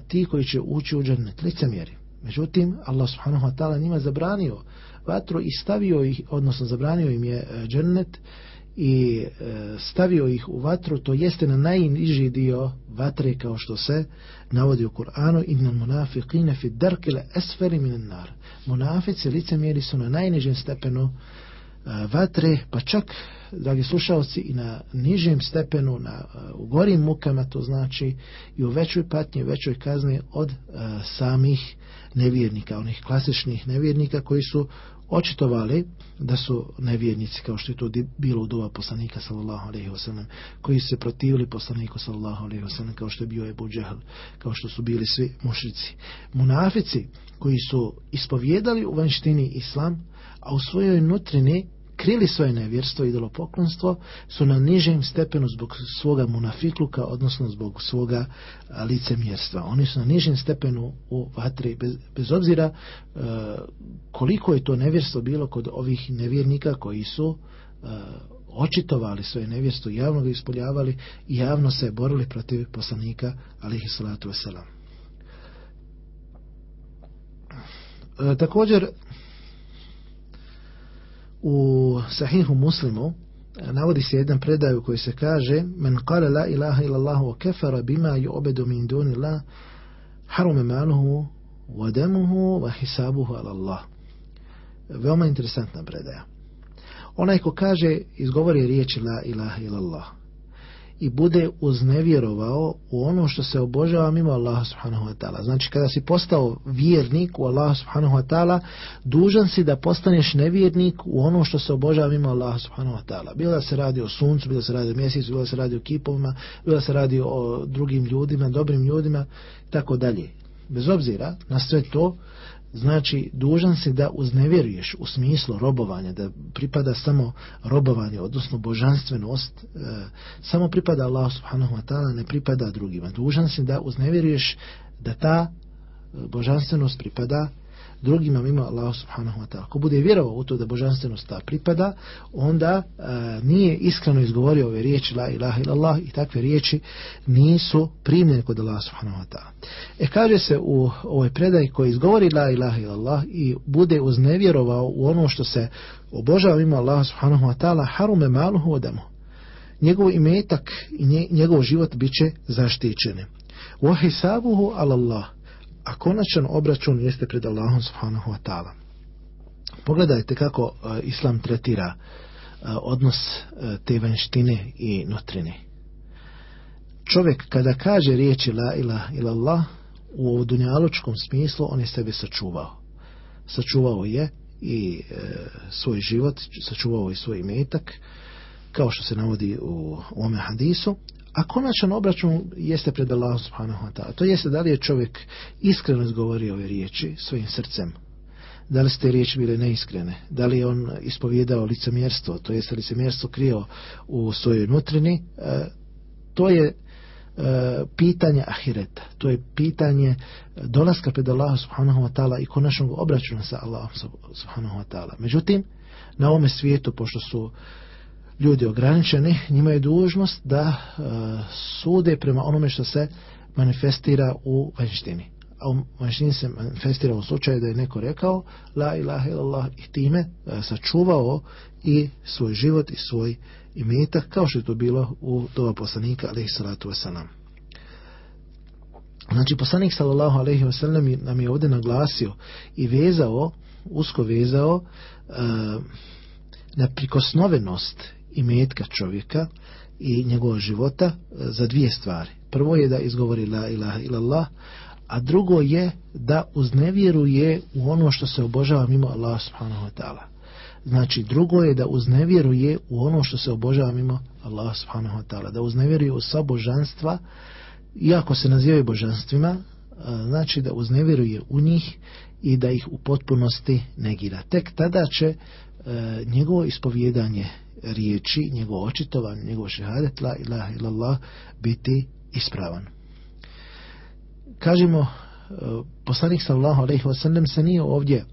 ti koji će ući u džennet licemjeri. Međutim, Allah subhanahu wa ta'ala njima zabranio vatru i stavio ih, odnosno zabranio im je e, džennet i e, stavio ih u vatru, to jeste na najniži dio vatre kao što se navodi u Kur'anu inna munafiqine fi darkile esferi minen nar. Munafici licemjeri su na najnižem stepenu e, vatre, pa čak, dragi slušalci, i na nižem stepenu, na, u gorim mukama, to znači i u većoj patnji, većoj kazni od samih nevjernika, onih klasičnih nevjernika koji su očitovali da su nevjernici kao što je to bilo u doba poslanika sallallahu alejhi ve sellem koji se protivili poslaniku sallallahu alejhi ve sellem kao što je bio Ebu Džehl kao što su bili svi mušrici. Munafici koji su ispovjedali u vanštini islam a u svojoj nutrini krili svoje nevjerstvo i idolopoklonstvo su na nižem stepenu zbog svoga munafikluka, odnosno zbog svoga licemjerstva. Oni su na nižem stepenu u vatri, bez, bez obzira e, koliko je to nevjerstvo bilo kod ovih nevjernika koji su e, očitovali svoje nevjerstvo, javno ga ispoljavali i javno se borili protiv poslanika, alihi salatu. E, također, u sahihu muslimu navodi se jedan predaj u koji se kaže men kale la ilaha ila Allahu wa kefara bima yu'bedu min duni la harume maluhu wa demuhu wa hisabuhu ala Allah. Veoma interesantna predaja. Onaj ko kaže izgovori riječi la ilaha ila Allah i bude uznevjerovao u ono što se obožava mimo Allaha subhanahu wa ta'ala. Znači kada si postao vjernik u Allaha subhanahu wa ta'ala, dužan si da postaneš nevjernik u ono što se obožava mimo Allaha subhanahu wa ta'ala. Bilo da se radi o suncu, bilo da se radi o mjesecu, bilo da se radi o kipovima, bilo da se radi o drugim ljudima, dobrim ljudima, tako dalje. Bez obzira na sve to, znači dužan si da uznevjeruješ u smislu robovanja, da pripada samo robovanje, odnosno božanstvenost, e, samo pripada Allah subhanahu wa ta'ala, ne pripada drugima. Dužan si da uznevjeruješ da ta e, božanstvenost pripada drugima mimo Allah subhanahu wa ta'ala. Ko bude vjerovao u to da božanstvenost ta pripada, onda e, nije iskreno izgovorio ove riječi la ilaha illallah i takve riječi nisu primljene kod Allah subhanahu wa ta'ala. E kaže se u ovoj predaj koji izgovori la ilaha illallah i bude uznevjerovao u ono što se obožava mimo Allah subhanahu wa ta'ala harume maluhu odemu. Njegov imetak i njegov život bit će zaštićeni. Wa hisabuhu ala Allah a konačan obračun jeste pred Allahom subhanahu wa ta'ala. Pogledajte kako uh, Islam tretira uh, odnos uh, te vanštine i nutrine. Čovjek kada kaže riječi la ilaha illallah u dunjaločkom smislu on je sebe sačuvao. Sačuvao je i e, svoj život, sačuvao i svoj imetak, kao što se navodi u ome hadisu, a konačan obračun jeste pred Allahom subhanahu wa ta'ala. To jeste da li je čovjek iskreno izgovorio ove riječi svojim srcem, da li su te riječi bile neiskrene, da li je on ispovjedao licemjerstvo, to jeste licemjerstvo krio u svojoj nutrini, e, to je e, pitanje ahireta, to je pitanje dolaska pred Allahom subhanahu wa ta'ala i konačnog obračuna sa Allahom subhanahu wa ta'ala. Međutim, na ovome svijetu, pošto su ljudi ograničeni, njima je dužnost da e, sude prema onome što se manifestira u vanštini. A u vanštini se manifestira u slučaju da je neko rekao la ilaha illallah i time e, sačuvao i svoj život i svoj imetak kao što je to bilo u doba poslanika alaihi salatu wasalam. Znači poslanik sallallahu alaihi wasallam nam je ovdje naglasio i vezao, usko vezao e, na prikosnovenost i metka čovjeka i njegovog života e, za dvije stvari. Prvo je da izgovori la ilaha illallah, a drugo je da uznevjeruje u ono što se obožava mimo Allah subhanahu wa ta'ala. Znači, drugo je da uznevjeruje u ono što se obožava mimo Allah subhanahu wa ta'ala. Da uznevjeruje u sva božanstva, iako se nazivaju božanstvima, e, znači da uznevjeruje u njih i da ih u potpunosti negira. Tek tada će e, njegovo ispovjedanje riječi, njegovo očitovanje, njegovo šehadet, la ilaha illallah, biti ispravan. Kažemo, e, poslanik sallallahu alaihi wasallam se nije ovdje e,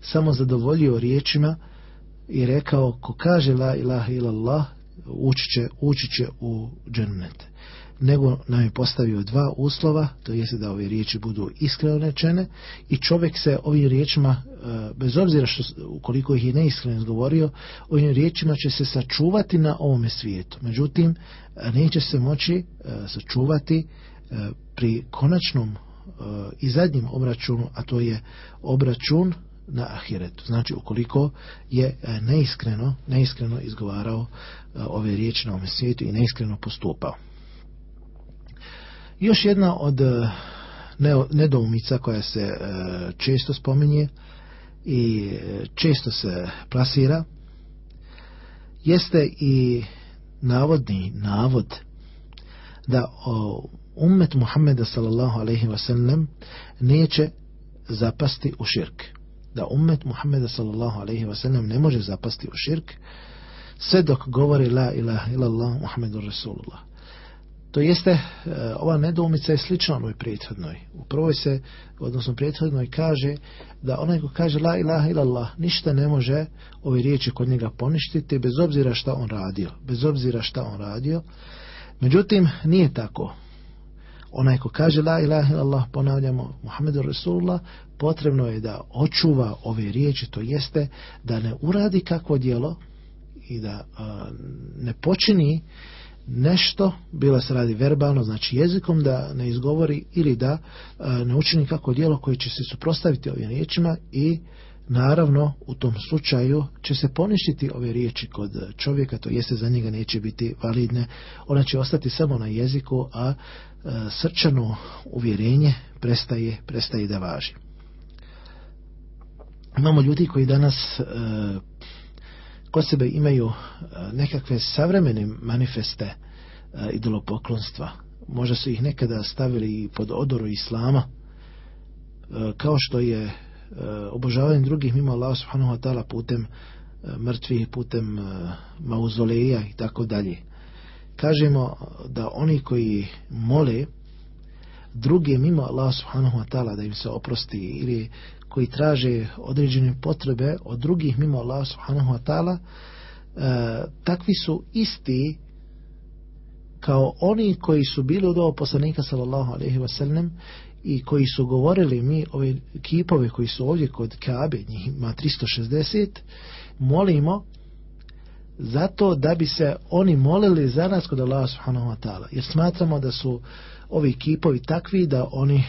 samo zadovoljio riječima i rekao, ko kaže la ilaha illallah, ući će, ući će u džennet nego nam je postavio dva uslova, to jeste da ove riječi budu iskreno rečene i čovjek se ovim riječima, e, bez obzira što ukoliko ih je neiskreno izgovorio, ovim riječima će se sačuvati na ovome svijetu. Međutim, e, neće se moći e, sačuvati pri konačnom i zadnjem obračunu, a to je obračun na ahiretu. Znači, ukoliko je neiskreno, neiskreno izgovarao ove riječi na ovome svijetu i neiskreno postupao. Još jedna od e, nedoumica koja se e, često spominje i e, često se plasira jeste i navodni navod da ummet Muhammeda sallallahu alaihi wasallam neće zapasti u širk. Da ummet Muhammeda sallallahu alaihi wasallam ne može zapasti u širk sve dok govori la ilaha illallah Muhammedur Rasulullah. To jeste, e, ova nedoumica je slična onoj prethodnoj. U prvoj se, odnosno prethodnoj, kaže da onaj ko kaže la ilaha illallah ništa ne može ove riječi kod njega poništiti bez obzira šta on radio. Bez obzira šta on radio. Međutim, nije tako. Onaj ko kaže la ilaha illallah, ponavljamo Muhammedu Rasulullah, potrebno je da očuva ove riječi, to jeste da ne uradi kakvo djelo i da a, ne počini nešto, bilo se radi verbalno, znači jezikom, da ne izgovori ili da e, ne učini kako djelo koje će se suprostaviti ovim riječima i naravno u tom slučaju će se poništiti ove riječi kod čovjeka, to jeste za njega neće biti validne, ona će ostati samo na jeziku, a e, srčano uvjerenje prestaje, prestaje da važi. Imamo ljudi koji danas e, kod sebe imaju e, nekakve savremene manifeste e, idolopoklonstva. Možda su ih nekada stavili pod odoru islama, e, kao što je obožavanje drugih mimo Allah subhanahu wa ta'ala putem mrtvih, putem mauzoleja i tako dalje. Kažemo da oni koji mole druge mimo Allah subhanahu wa ta'ala da im se oprosti ili koji traže određene potrebe od drugih mimo Allah subhanahu wa ta'ala e, takvi su isti kao oni koji su bili od ovog poslanika sallallahu alaihi wasallam i koji su govorili mi ove kipove koji su ovdje kod Kabe njih ima 360 molimo zato da bi se oni molili za nas kod Allah subhanahu wa ta'ala. Jer smatramo da su ovi kipovi takvi da oni e,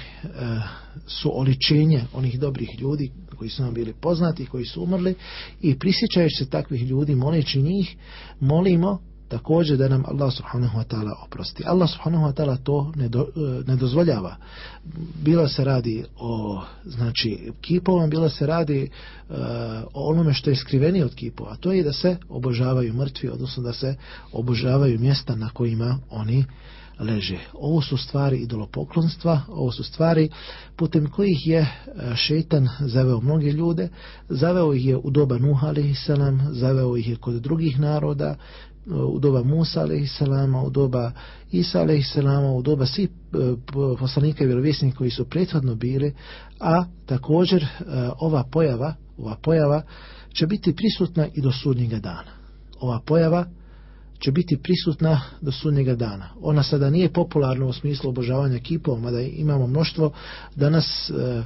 su oličenje onih dobrih ljudi koji su nam bili poznati koji su umrli i prisjećajući se takvih ljudi moleći njih molimo također da nam Allah subhanahu wa ta'ala oprosti. Allah subhanahu wa ta'ala to ne, do, e, ne dozvoljava. Bilo se radi o znači kipovima, bilo se radi uh, o onome što je skriveni od kipova, a to je da se obožavaju mrtvi, odnosno da se obožavaju mjesta na kojima oni leže. Ovo su stvari idolopoklonstva, ovo su stvari putem kojih je e, šetan zaveo mnoge ljude, zaveo ih je u doba Nuh a.s., zaveo ih je kod drugih naroda, u doba Musa a.s., u doba Isa a.s., u doba svih e, poslanika i vjerovjesnika koji su prethodno bili, a također e, ova pojava, ova pojava će biti prisutna i do sudnjega dana. Ova pojava će biti prisutna do sudnjega dana. Ona sada nije popularna u smislu obožavanja kipova, mada imamo mnoštvo danas e,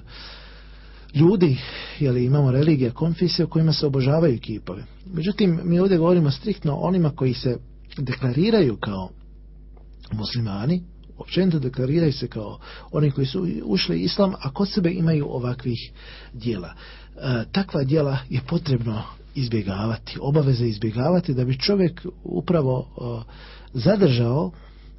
ljudi, jeli imamo religije, konfesije u kojima se obožavaju kipovi. Međutim, mi ovdje govorimo striktno onima koji se deklariraju kao muslimani, općenito deklariraju se kao oni koji su ušli islam, a kod sebe imaju ovakvih dijela. E, takva dijela je potrebno izbjegavati, obaveze izbjegavati da bi čovjek upravo uh, zadržao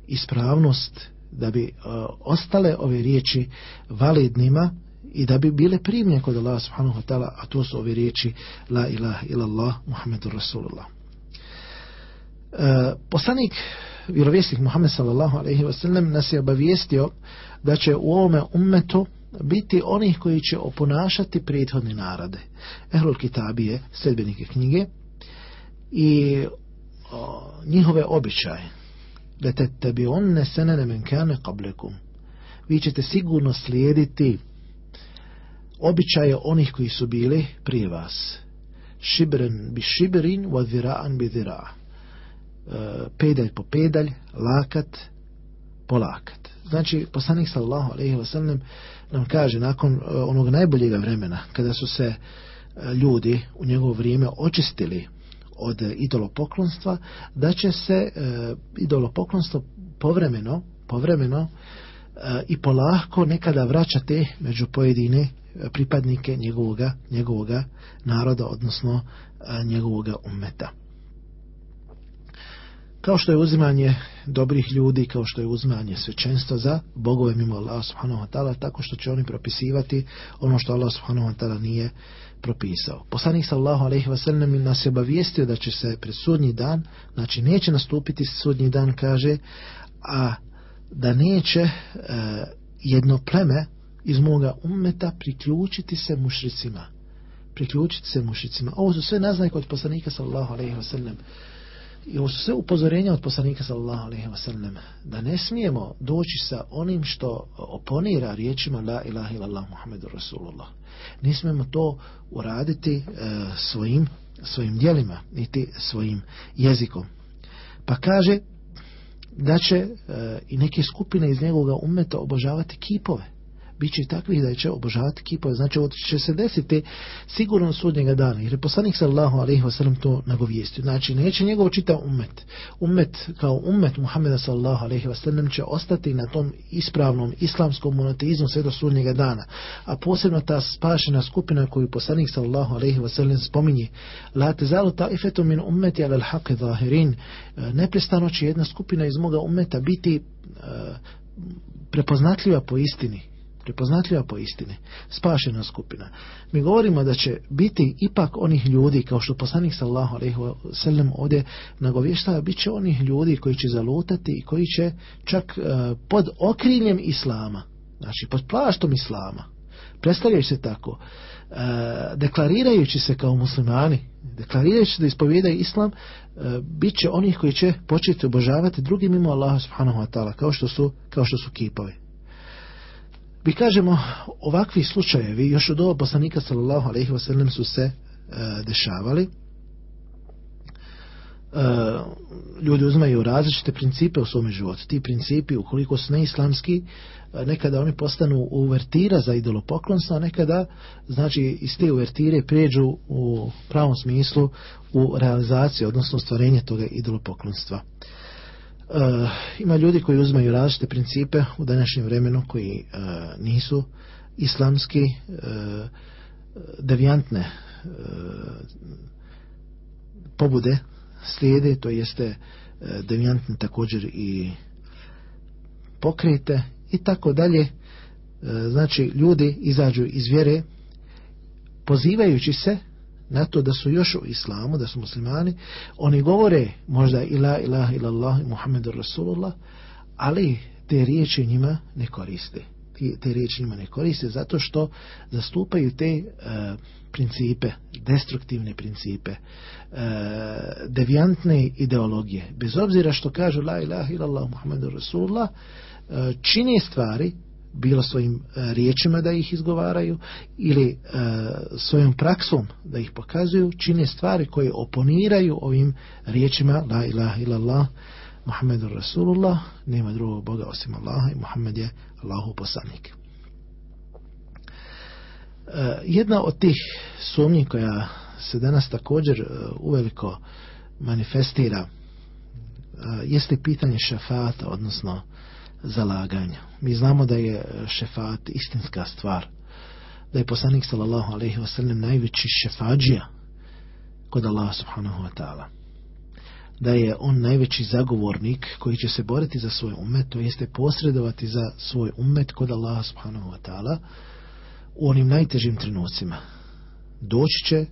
ispravnost, da bi uh, ostale ove riječi validnima i da bi bile primljene kod Allah subhanahu wa ta'ala, a to su ove riječi La ilaha illallah Muhammedu Rasulullah. Uh, poslanik vjerovjesnik Muhammed sallallahu alaihi wa sallam nas je obavijestio da će u ovome ummetu biti onih koji će oponašati prethodne narode. Ehlul Kitabije, sledbenike knjige i o, njihove običaje. Da te tebi on ne senene menkane kablekum. Vi ćete sigurno slijediti običaje onih koji su bili prije vas. Šibren bi šiberin, vodviraan bi vira. E, pedalj po pedalj, lakat po lakat. Znači, poslanik sallallahu alaihi wa sallam nam kaže nakon e, onog najboljega vremena kada su se e, ljudi u njegovo vrijeme očistili od idolopoklonstva da će se e, idolopoklonstvo povremeno povremeno i polako nekada vraćati među pojedine pripadnike njegovoga, njegovoga naroda odnosno njegovoga umeta kao što je uzimanje dobrih ljudi, kao što je uzimanje svećenstva za bogove mimo Allah subhanahu wa ta'ala, tako što će oni propisivati ono što Allah subhanahu wa ta'ala nije propisao. Poslanik sallahu alaihi wa sallam nas je obavijestio da će se pred sudnji dan, znači neće nastupiti sudnji dan, kaže, a da neće e, jedno pleme iz moga ummeta priključiti se mušricima. Priključiti se mušricima. Ovo su sve naznake od poslanika sallahu alaihi wa sallam. I ovo su sve upozorenja od poslanika sallallahu alaihi wa sallam da ne smijemo doći sa onim što oponira riječima la ilaha illallah muhammedu rasulullah. Ne smijemo to uraditi e, svojim, svojim dijelima niti svojim jezikom. Pa kaže da će e, i neke skupine iz njegovog umeta obožavati kipove bit će takvih da će obožavati kipove. Znači, ovo će se desiti sigurno sudnjega dana. Jer je poslanik sallahu alaihi wasallam to nagovijestio. Znači, neće njegov čitav umet. Umet kao umet Muhammeda sallahu alaihi wasallam će ostati na tom ispravnom islamskom monoteizmu sve do sudnjega dana. A posebno ta spašena skupina koju poslanik sallahu alaihi wasallam spominje. La tezalu taifetu min umeti ala l'haqe zahirin. Neprestano će jedna skupina iz moga umeta biti uh, prepoznatljiva po istini prepoznatljiva po istini, spašena skupina. Mi govorimo da će biti ipak onih ljudi, kao što poslanik sallahu alaihi wa sallam ovdje nagovještava, bit će onih ljudi koji će zalutati i koji će čak uh, pod okriljem islama, znači pod plaštom islama, predstavljaju se tako, uh, deklarirajući se kao muslimani, deklarirajući da ispovjedaju islam, uh, bit će onih koji će početi obožavati drugim mimo Allaha subhanahu wa ta'ala, kao kao što su kipovi. Mi kažemo, ovakvi slučajevi još od ovog poslanika sallallahu alaihi wa sallam su se e, dešavali. E, ljudi uzmaju različite principe u svome životu. Ti principi, ukoliko su neislamski, e, nekada oni postanu uvertira za idolopoklonstvo, a nekada, znači, iz te uvertire prijeđu u pravom smislu u realizaciju, odnosno stvarenje toga idolopoklonstva. Uh, ima ljudi koji uzmaju različite principe u današnjem vremenu koji uh, nisu islamski uh, devijantne pobude slijede, to jeste devijantne također i pokrete i tako dalje. Znači, ljudi izađu iz vjere pozivajući se na to da su još u islamu, da su muslimani, oni govore možda ila ilaha ilallah Muhammedu Rasulullah, ali te riječi njima ne koriste. Te, te riječi njima ne koriste zato što zastupaju te uh, principe, destruktivne principe, uh, devijantne ideologije. Bez obzira što kažu la ilaha ilallah Muhammedu Rasulullah, uh, čini stvari bilo svojim e, riječima da ih izgovaraju ili e, svojom praksom da ih pokazuju, čine stvari koje oponiraju ovim riječima la ilaha illallah Muhammedur Rasulullah, nema drugog Boga osim Allaha i Muhammed je Allahu poslanik. E, jedna od tih sumnji koja se danas također uveliko manifestira jeste pitanje šafata, odnosno zalaganja. Mi znamo da je šefat istinska stvar, da je poslanik sallallahu alaihi wa sallam najveći šefađija kod Allaha subhanahu wa ta'ala. Da je on najveći zagovornik koji će se boriti za svoj umet, to jeste posredovati za svoj umet kod Allaha subhanahu wa ta'ala u onim najtežim trenucima. Doći će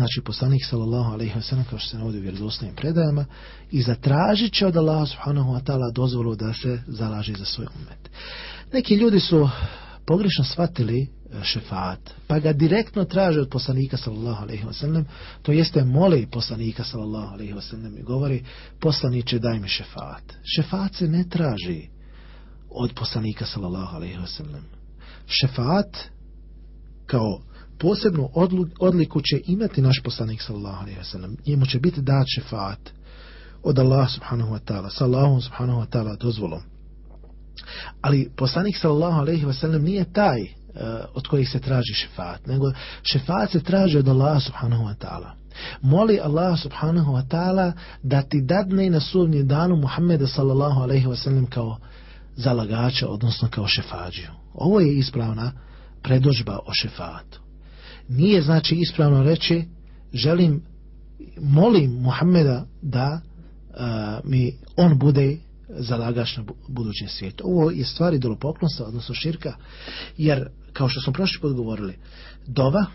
znači poslanik sallallahu alejhi ve sellem kao što se navodi u vjerodostojnim predajama i zatražit će od Allaha subhanahu wa taala dozvolu da se zalaže za svoj umet. Neki ljudi su pogrešno shvatili e, šefat, pa ga direktno traže od poslanika sallallahu alejhi ve sellem, to jeste moli poslanika sallallahu alejhi ve sellem i govori poslanice daj mi šefat. Šefat se ne traži od poslanika sallallahu alejhi ve sellem. Šefat kao posebnu odliku će imati naš poslanik sallallahu alejhi ve sellem. Njemu će biti dat šefaat od Allaha subhanahu wa ta'ala, sa subhanahu wa ta'ala dozvolom. Ali poslanik sallallahu alejhi ve sellem nije taj uh, od kojih se traži šefaat, nego šefaat se traži od Allaha subhanahu wa ta'ala. Moli Allah subhanahu wa ta'ala da ti dadne na sudnji danu Muhammeda sallallahu alejhi ve sellem kao zalagača, odnosno kao šefađiju. Ovo je ispravna predožba o šefaatu nije znači ispravno reći želim molim Muhammeda da uh, mi on bude zalagač na budućem svijetu. Ovo je stvari idolopoklosa, odnosno širka, jer kao što smo prošli put govorili, dova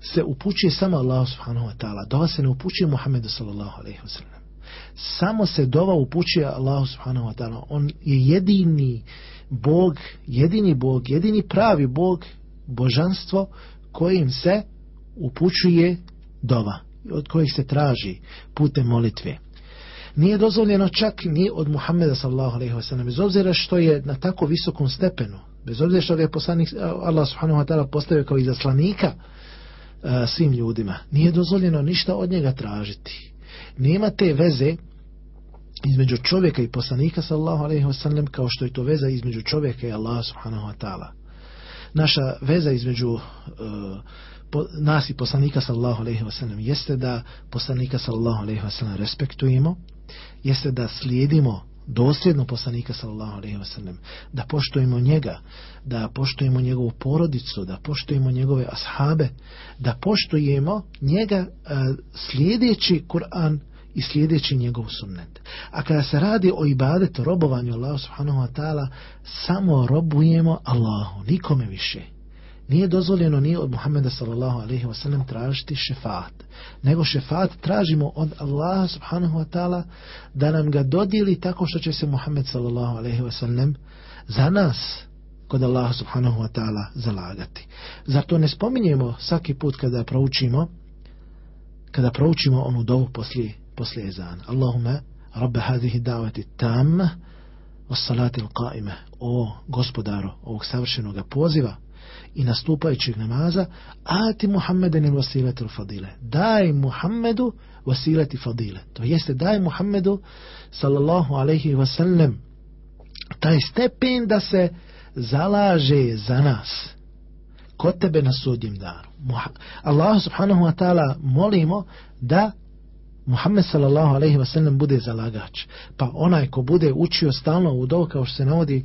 se upućuje samo Allah subhanahu wa ta'ala. Dova se ne upućuje Muhammedu sallallahu alaihi wa sallam. Samo se dova upućuje Allah subhanahu wa ta'ala. On je jedini Bog, jedini Bog, jedini pravi Bog, božanstvo kojim se upućuje dova, od kojih se traži putem molitve. Nije dozvoljeno čak ni od Muhammeda sallallahu alejhi ve sellem bez obzira što je na tako visokom stepenu, bez obzira što je poslanik Allah subhanahu wa taala postavio kao izaslanika svim ljudima. Nije dozvoljeno ništa od njega tražiti. Nema te veze između čovjeka i poslanika sallallahu alejhi ve sellem kao što je to veza između čovjeka i Allah subhanahu wa taala naša veza između uh, po, nas i poslanika sallallahu alejhi ve sellem jeste da poslanika sallallahu alejhi ve sellem respektujemo, jeste da slijedimo dosljedno poslanika sallallahu alejhi ve sellem, da poštujemo njega, da poštujemo njegovu porodicu, da poštujemo njegove ashabe, da poštujemo njega uh, slijedeći Kur'an i slijedeći njegov sunnet. A kada se radi o ibadetu, robovanju Allahu subhanahu wa ta'ala, samo robujemo Allahu, nikome više. Nije dozvoljeno nije od Muhammeda sallallahu alaihi wa sallam tražiti šefat, nego šefat tražimo od Allaha subhanahu wa ta'ala da nam ga dodijeli tako što će se Muhammed sallallahu alaihi wa sallam za nas kod Allaha subhanahu wa ta'ala zalagati. Zato ne spominjemo svaki put kada proučimo kada proučimo onu dovu poslije poslije ezana. Allahumma rabbe hadihi davati tamma was salati qaima o gospodaro ovog savršenog poziva i nastupajućeg namaza ati Muhammeden il fadile daj Muhammedu wasilati fadile. To jeste daj Muhammedu sallallahu alaihi wasallam taj stepen da se zalaže za nas kod tebe na sudnjem danu. Allah subhanahu wa ta'ala molimo da Muhammed sallallahu alejhi ve sellem bude zalagač. Pa onaj ko bude učio stalno u dovu kao što se navodi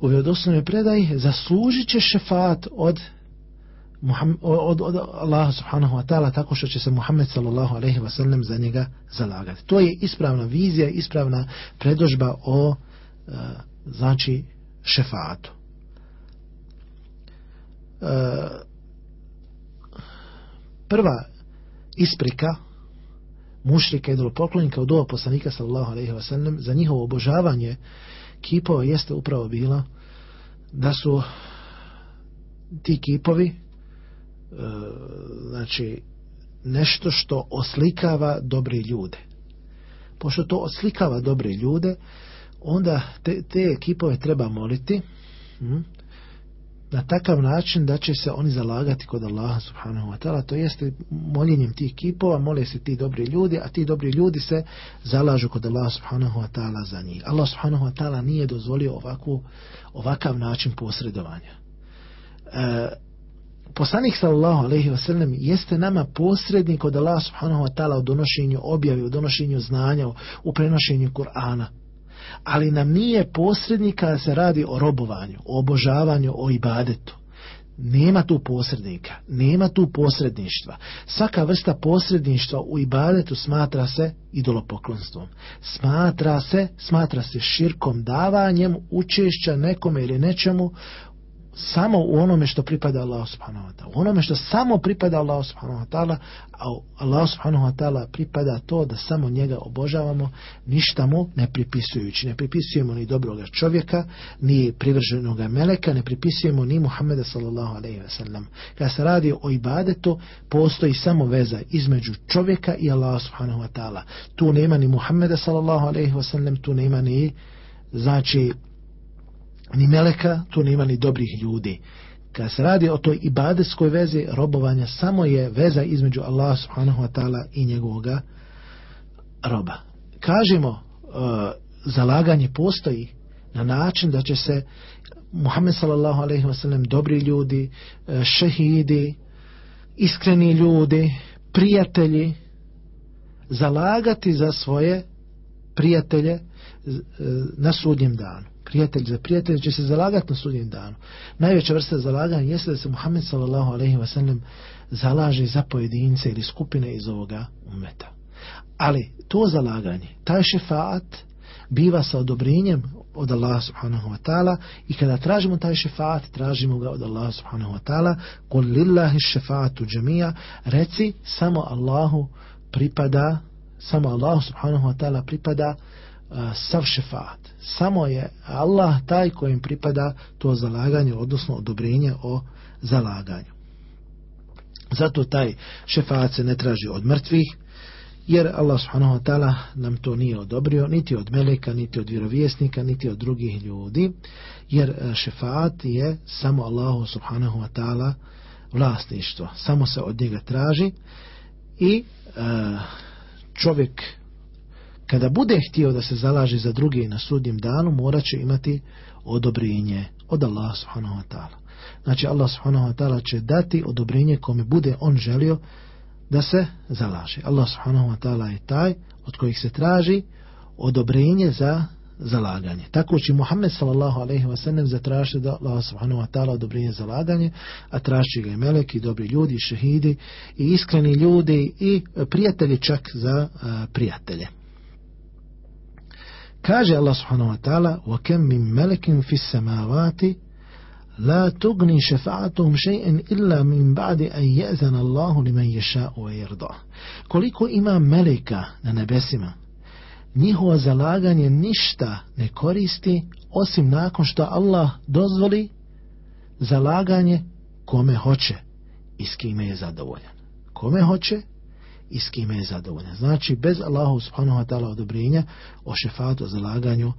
u vjerodostojnoj predaji, zaslužit će šefat od od, od Allaha subhanahu wa ta'ala tako što će se Muhammed sallallahu alaihi wa sallam za njega zalagati. To je ispravna vizija, ispravna predožba o e, znači šefatu. E, prva isprika mušrika idolopoklonika od ovog poslanika sallallahu alaihi wa sallam za njihovo obožavanje kipova jeste upravo bila da su ti kipovi e, znači nešto što oslikava dobre ljude. Pošto to oslikava dobre ljude onda te, te ekipove treba moliti hm, na takav način da će se oni zalagati kod Allaha subhanahu wa ta'ala, to jeste moljenjem tih kipova, mole se ti dobri ljudi, a ti dobri ljudi se zalažu kod Allaha subhanahu wa ta'ala za njih. Allah subhanahu wa ta'ala nije dozvolio ovakvu, ovakav način posredovanja. E, poslanik sallallahu alaihi wasallam jeste nama posrednik kod Allaha subhanahu wa ta'ala u donošenju objave, u donošenju znanja, u prenošenju Kur'ana ali nam nije posrednika da se radi o robovanju, o obožavanju, o ibadetu. Nema tu posrednika, nema tu posredništva. Svaka vrsta posredništva u ibadetu smatra se idolopoklonstvom. Smatra se, smatra se širkom davanjem učešća nekome ili nečemu samo u onome što pripada Allah subhanahu wa ta'ala. U onome što samo pripada Allah subhanahu wa ta'ala, a Allah subhanahu wa ta'ala pripada to da samo njega obožavamo, ništa mu ne pripisujući. Ne pripisujemo ni dobroga čovjeka, ni privrženoga meleka, ne pripisujemo ni Muhammeda sallallahu alaihi wa sallam. Kada se radi o ibadetu, postoji samo veza između čovjeka i Allah subhanahu wa ta'ala. Tu nema ni Muhammeda sallallahu alaihi wa sallam, tu nema ni znači ni meleka, tu nema ni dobrih ljudi. Kad se radi o toj ibadeskoj vezi robovanja, samo je veza između Allah subhanahu wa ta'ala i njegovoga roba. Kažemo, uh, zalaganje postoji na način da će se Muhammed sallallahu alaihi wa sallam, dobri ljudi, uh, šehidi, iskreni ljudi, prijatelji, zalagati za svoje prijatelje uh, na sudnjem danu prijatelj za prijatelj će se zalagati na sudnjem danu. Najveća vrsta zalaganja jeste da se Muhammed sallallahu alejhi ve sellem zalaže za pojedince ili skupine iz ovoga umeta. Ali to zalaganje, taj šefaat biva sa odobrenjem od Allaha subhanahu wa ta'ala i kada tražimo taj šefaat, tražimo ga od Allaha subhanahu wa ta'ala kul lillahi šefaatu džemija reci samo Allahu pripada samo Allahu subhanahu wa ta'ala pripada sav šefaat. Samo je Allah taj kojim pripada to zalaganje, odnosno odobrenje o zalaganju. Zato taj šefaat se ne traži od mrtvih, jer Allah subhanahu wa ta'ala nam to nije odobrio, niti od meleka, niti od vjerovjesnika, niti od drugih ljudi, jer šefaat je samo Allahu subhanahu wa ta'ala vlasništvo. Samo se od njega traži i čovjek kada bude htio da se zalaže za druge na sudnjem danu, morat će imati odobrenje od Allah subhanahu wa ta'ala. Znači Allah subhanahu wa ta'ala će dati odobrenje kome bude on želio da se zalaže. Allah subhanahu wa ta'ala je taj od kojih se traži odobrenje za zalaganje. Tako će Muhammed sallallahu alaihi wa sallam zatražiti da Allah subhanahu wa ta'ala odobrenje za zalaganje, a traži ga i meleki, dobri ljudi, šehidi i iskreni ljudi i prijatelji čak za prijatelje. Kaže Allah subhanahu wa ta'ala وَكَمْ مِنْ مَلَكٍ فِي السَّمَاوَاتِ لَا تُغْنِي شَفَاعَتُهُمْ شَيْئًا إِلَّا مِنْ بَعْدِ أَنْ يَأْذَنَ اللَّهُ لِمَنْ يَشَاءُ وَيَرْضَى Koliko ima meleka na nebesima, njihovo zalaganje ništa ne koristi osim nakon što Allah dozvoli zalaganje kome hoće i s kime je zadovoljan. Kome hoće i s kime je zadovoljan. Znači, bez Allahu subhanahu wa ta'ala odobrenja o šefatu, o zalaganju, uh,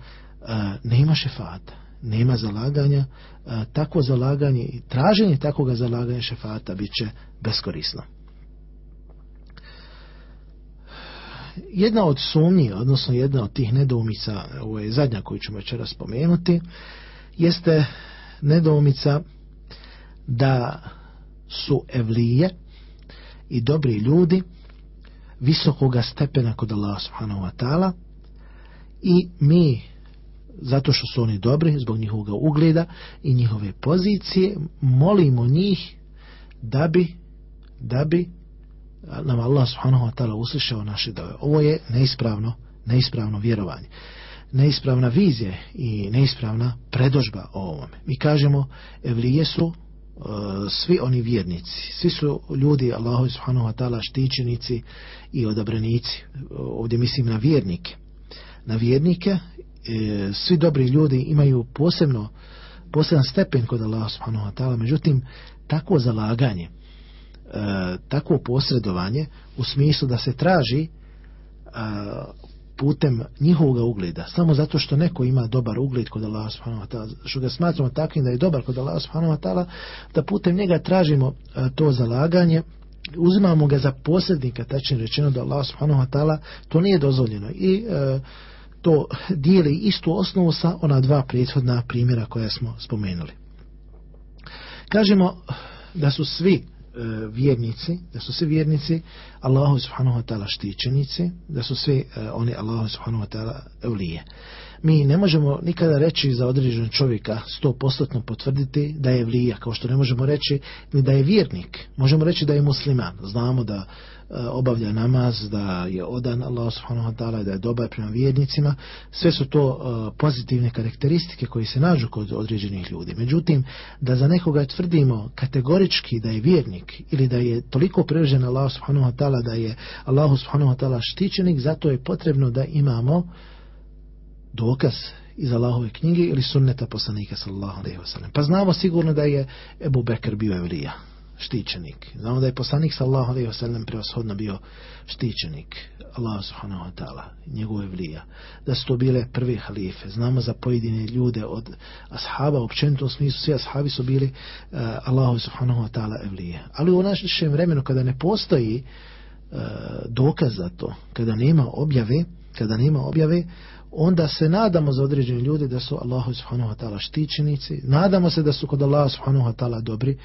nema šefata, nema zalaganja, uh, takvo zalaganje i traženje takvog zalaganja šefata bit će beskorisno. Jedna od sumnji, odnosno jedna od tih nedoumica, ovo je zadnja koju ćemo večera spomenuti, jeste nedoumica da su evlije i dobri ljudi visokoga stepena kod Allah subhanahu wa ta'ala i mi zato što su oni dobri zbog njihovog ugleda i njihove pozicije molimo njih da bi da bi nam Allah subhanahu wa ta'ala uslišao naše dove. Ovo je neispravno, neispravno vjerovanje. Neispravna vizija i neispravna predožba o ovome. Mi kažemo, evlije su svi oni vjernici, svi su ljudi Allahu subhanahu wa ta'ala štićenici i odabranici. Ovdje mislim na vjernike. Na vjernike e, svi dobri ljudi imaju posebno poseban stepen kod Allaha subhanahu wa ta'ala, međutim takvo zalaganje takvo posredovanje u smislu da se traži putem njihovog ugleda, samo zato što neko ima dobar ugled kod Allaha subhanahu wa ta'ala, što ga smatramo takvim da je dobar kod Allaha subhanahu wa ta'ala, da putem njega tražimo e, to zalaganje, uzimamo ga za posrednika, tačnije rečeno da Allah subhanahu wa ta'ala, to nije dozvoljeno i e, to dijeli istu osnovu sa ona dva prethodna primjera koja smo spomenuli. Kažemo da su svi vjernici, da su svi vjernici Allahu subhanahu wa ta'ala štićenici, da su svi e, oni Allahu subhanahu wa ta'ala evlije. Mi ne možemo nikada reći za određen čovjeka sto postotno potvrditi da je evlija, kao što ne možemo reći ni da je vjernik. Možemo reći da je musliman. Znamo da e, obavlja namaz, da je odan Allah subhanahu wa ta'ala, da je dobar prema vjernicima. Sve su to e, pozitivne karakteristike koji se nađu kod određenih ljudi. Međutim, da za nekoga tvrdimo kategorički da je vjernik ili da je toliko prevržen Allah subhanahu wa ta'ala da je Allah subhanahu wa ta'ala štićenik, zato je potrebno da imamo dokaz iz Allahove knjige ili sunneta poslanika sallallahu alejhi. Pa znamo sigurno da je Ebu Bekr bio evlija, štićenik. Znamo da je poslanik sallallahu alejhi ve sellem prevashodno bio štićenik Allah subhanahu wa ta'ala, njegove evlija. Da su to bile prvi halife. Znamo za pojedine ljude od ashaba, općenito smislu svi ashabi su bili uh, Allah subhanahu wa ta'ala evlije. Ali u našem vremenu kada ne postoji uh, dokaz za to, kada nema objave, kada nema objave, onda se nadamo za određene ljude da su Allahu subhanahu wa ta'ala štićenici, nadamo se da su kod Allaha subhanahu wa ta'ala dobri,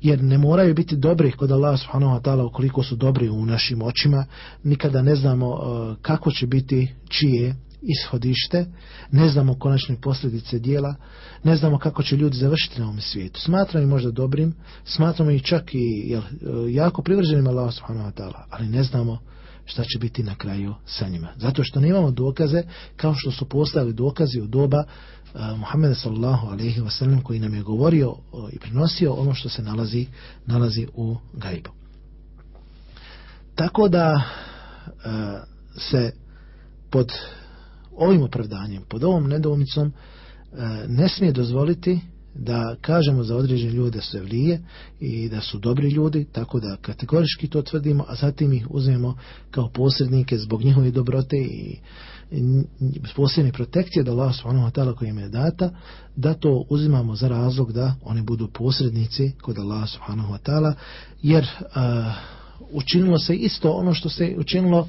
jer ne moraju biti dobri kod Allaha subhanahu wa ta'ala ukoliko su dobri u našim očima, nikada ne znamo uh, kako će biti čije ishodište, ne znamo konačne posljedice dijela, ne znamo kako će ljudi završiti na ovom svijetu. Smatramo ih možda dobrim, smatramo ih čak i jel, uh, jako privrženim Allahu subhanahu wa ta'ala, ali ne znamo šta će biti na kraju sa njima. Zato što nemamo dokaze kao što su postali dokazi u doba uh, Muhammeda sallallahu alaihi wa sallam koji nam je govorio uh, i prinosio ono što se nalazi, nalazi u gajbu. Tako da uh, se pod ovim opravdanjem, pod ovom nedoumicom uh, ne smije dozvoliti da kažemo za određene ljude su evlije i da su dobri ljudi, tako da kategorički to tvrdimo, a zatim ih uzmemo kao posrednike zbog njihove dobrote i posebne protekcije da Allah subhanahu koja im je data, da to uzimamo za razlog da oni budu posrednici kod Allah subhanahu wa ta'ala, jer uh, učinilo se isto ono što se učinilo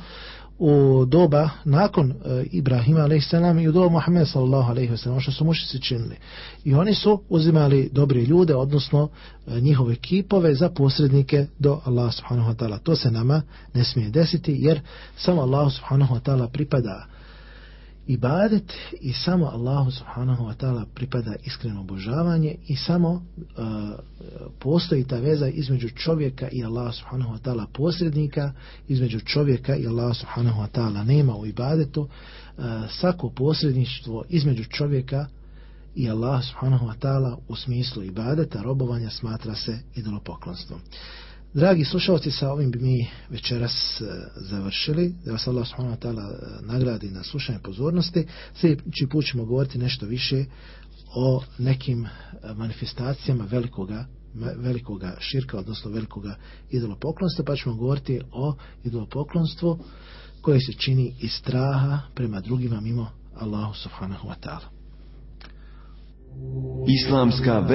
u doba nakon uh, Ibrahima a.s. i u doba Muhammeda sallallahu a.s. što su mušici činili. I oni su uzimali dobri ljude, odnosno uh, njihove kipove za posrednike do Allah subhanahu wa ta'ala. To se nama ne smije desiti jer samo Allah subhanahu wa ta'ala pripada ibadet i samo Allahu subhanahu wa ta'ala pripada iskreno obožavanje i samo uh, postoji ta veza između čovjeka i Allah subhanahu wa ta'ala posrednika, između čovjeka i Allah subhanahu wa ta'ala nema u ibadetu, uh, svako posredništvo između čovjeka i Allah subhanahu wa ta'ala u smislu ibadeta, robovanja smatra se idolopoklonstvom. Dragi slušalci, sa ovim bi mi večeras e, završili. Da vas Allah subhanahu wa ta'ala e, nagradi na slušanje pozornosti. Sljedeći put ćemo govoriti nešto više o nekim e, manifestacijama velikoga velikoga širka, odnosno velikoga idolopoklonstva, pa ćemo govoriti o idolopoklonstvu koje se čini iz straha prema drugima mimo Allahu subhanahu wa ta'ala. Islamska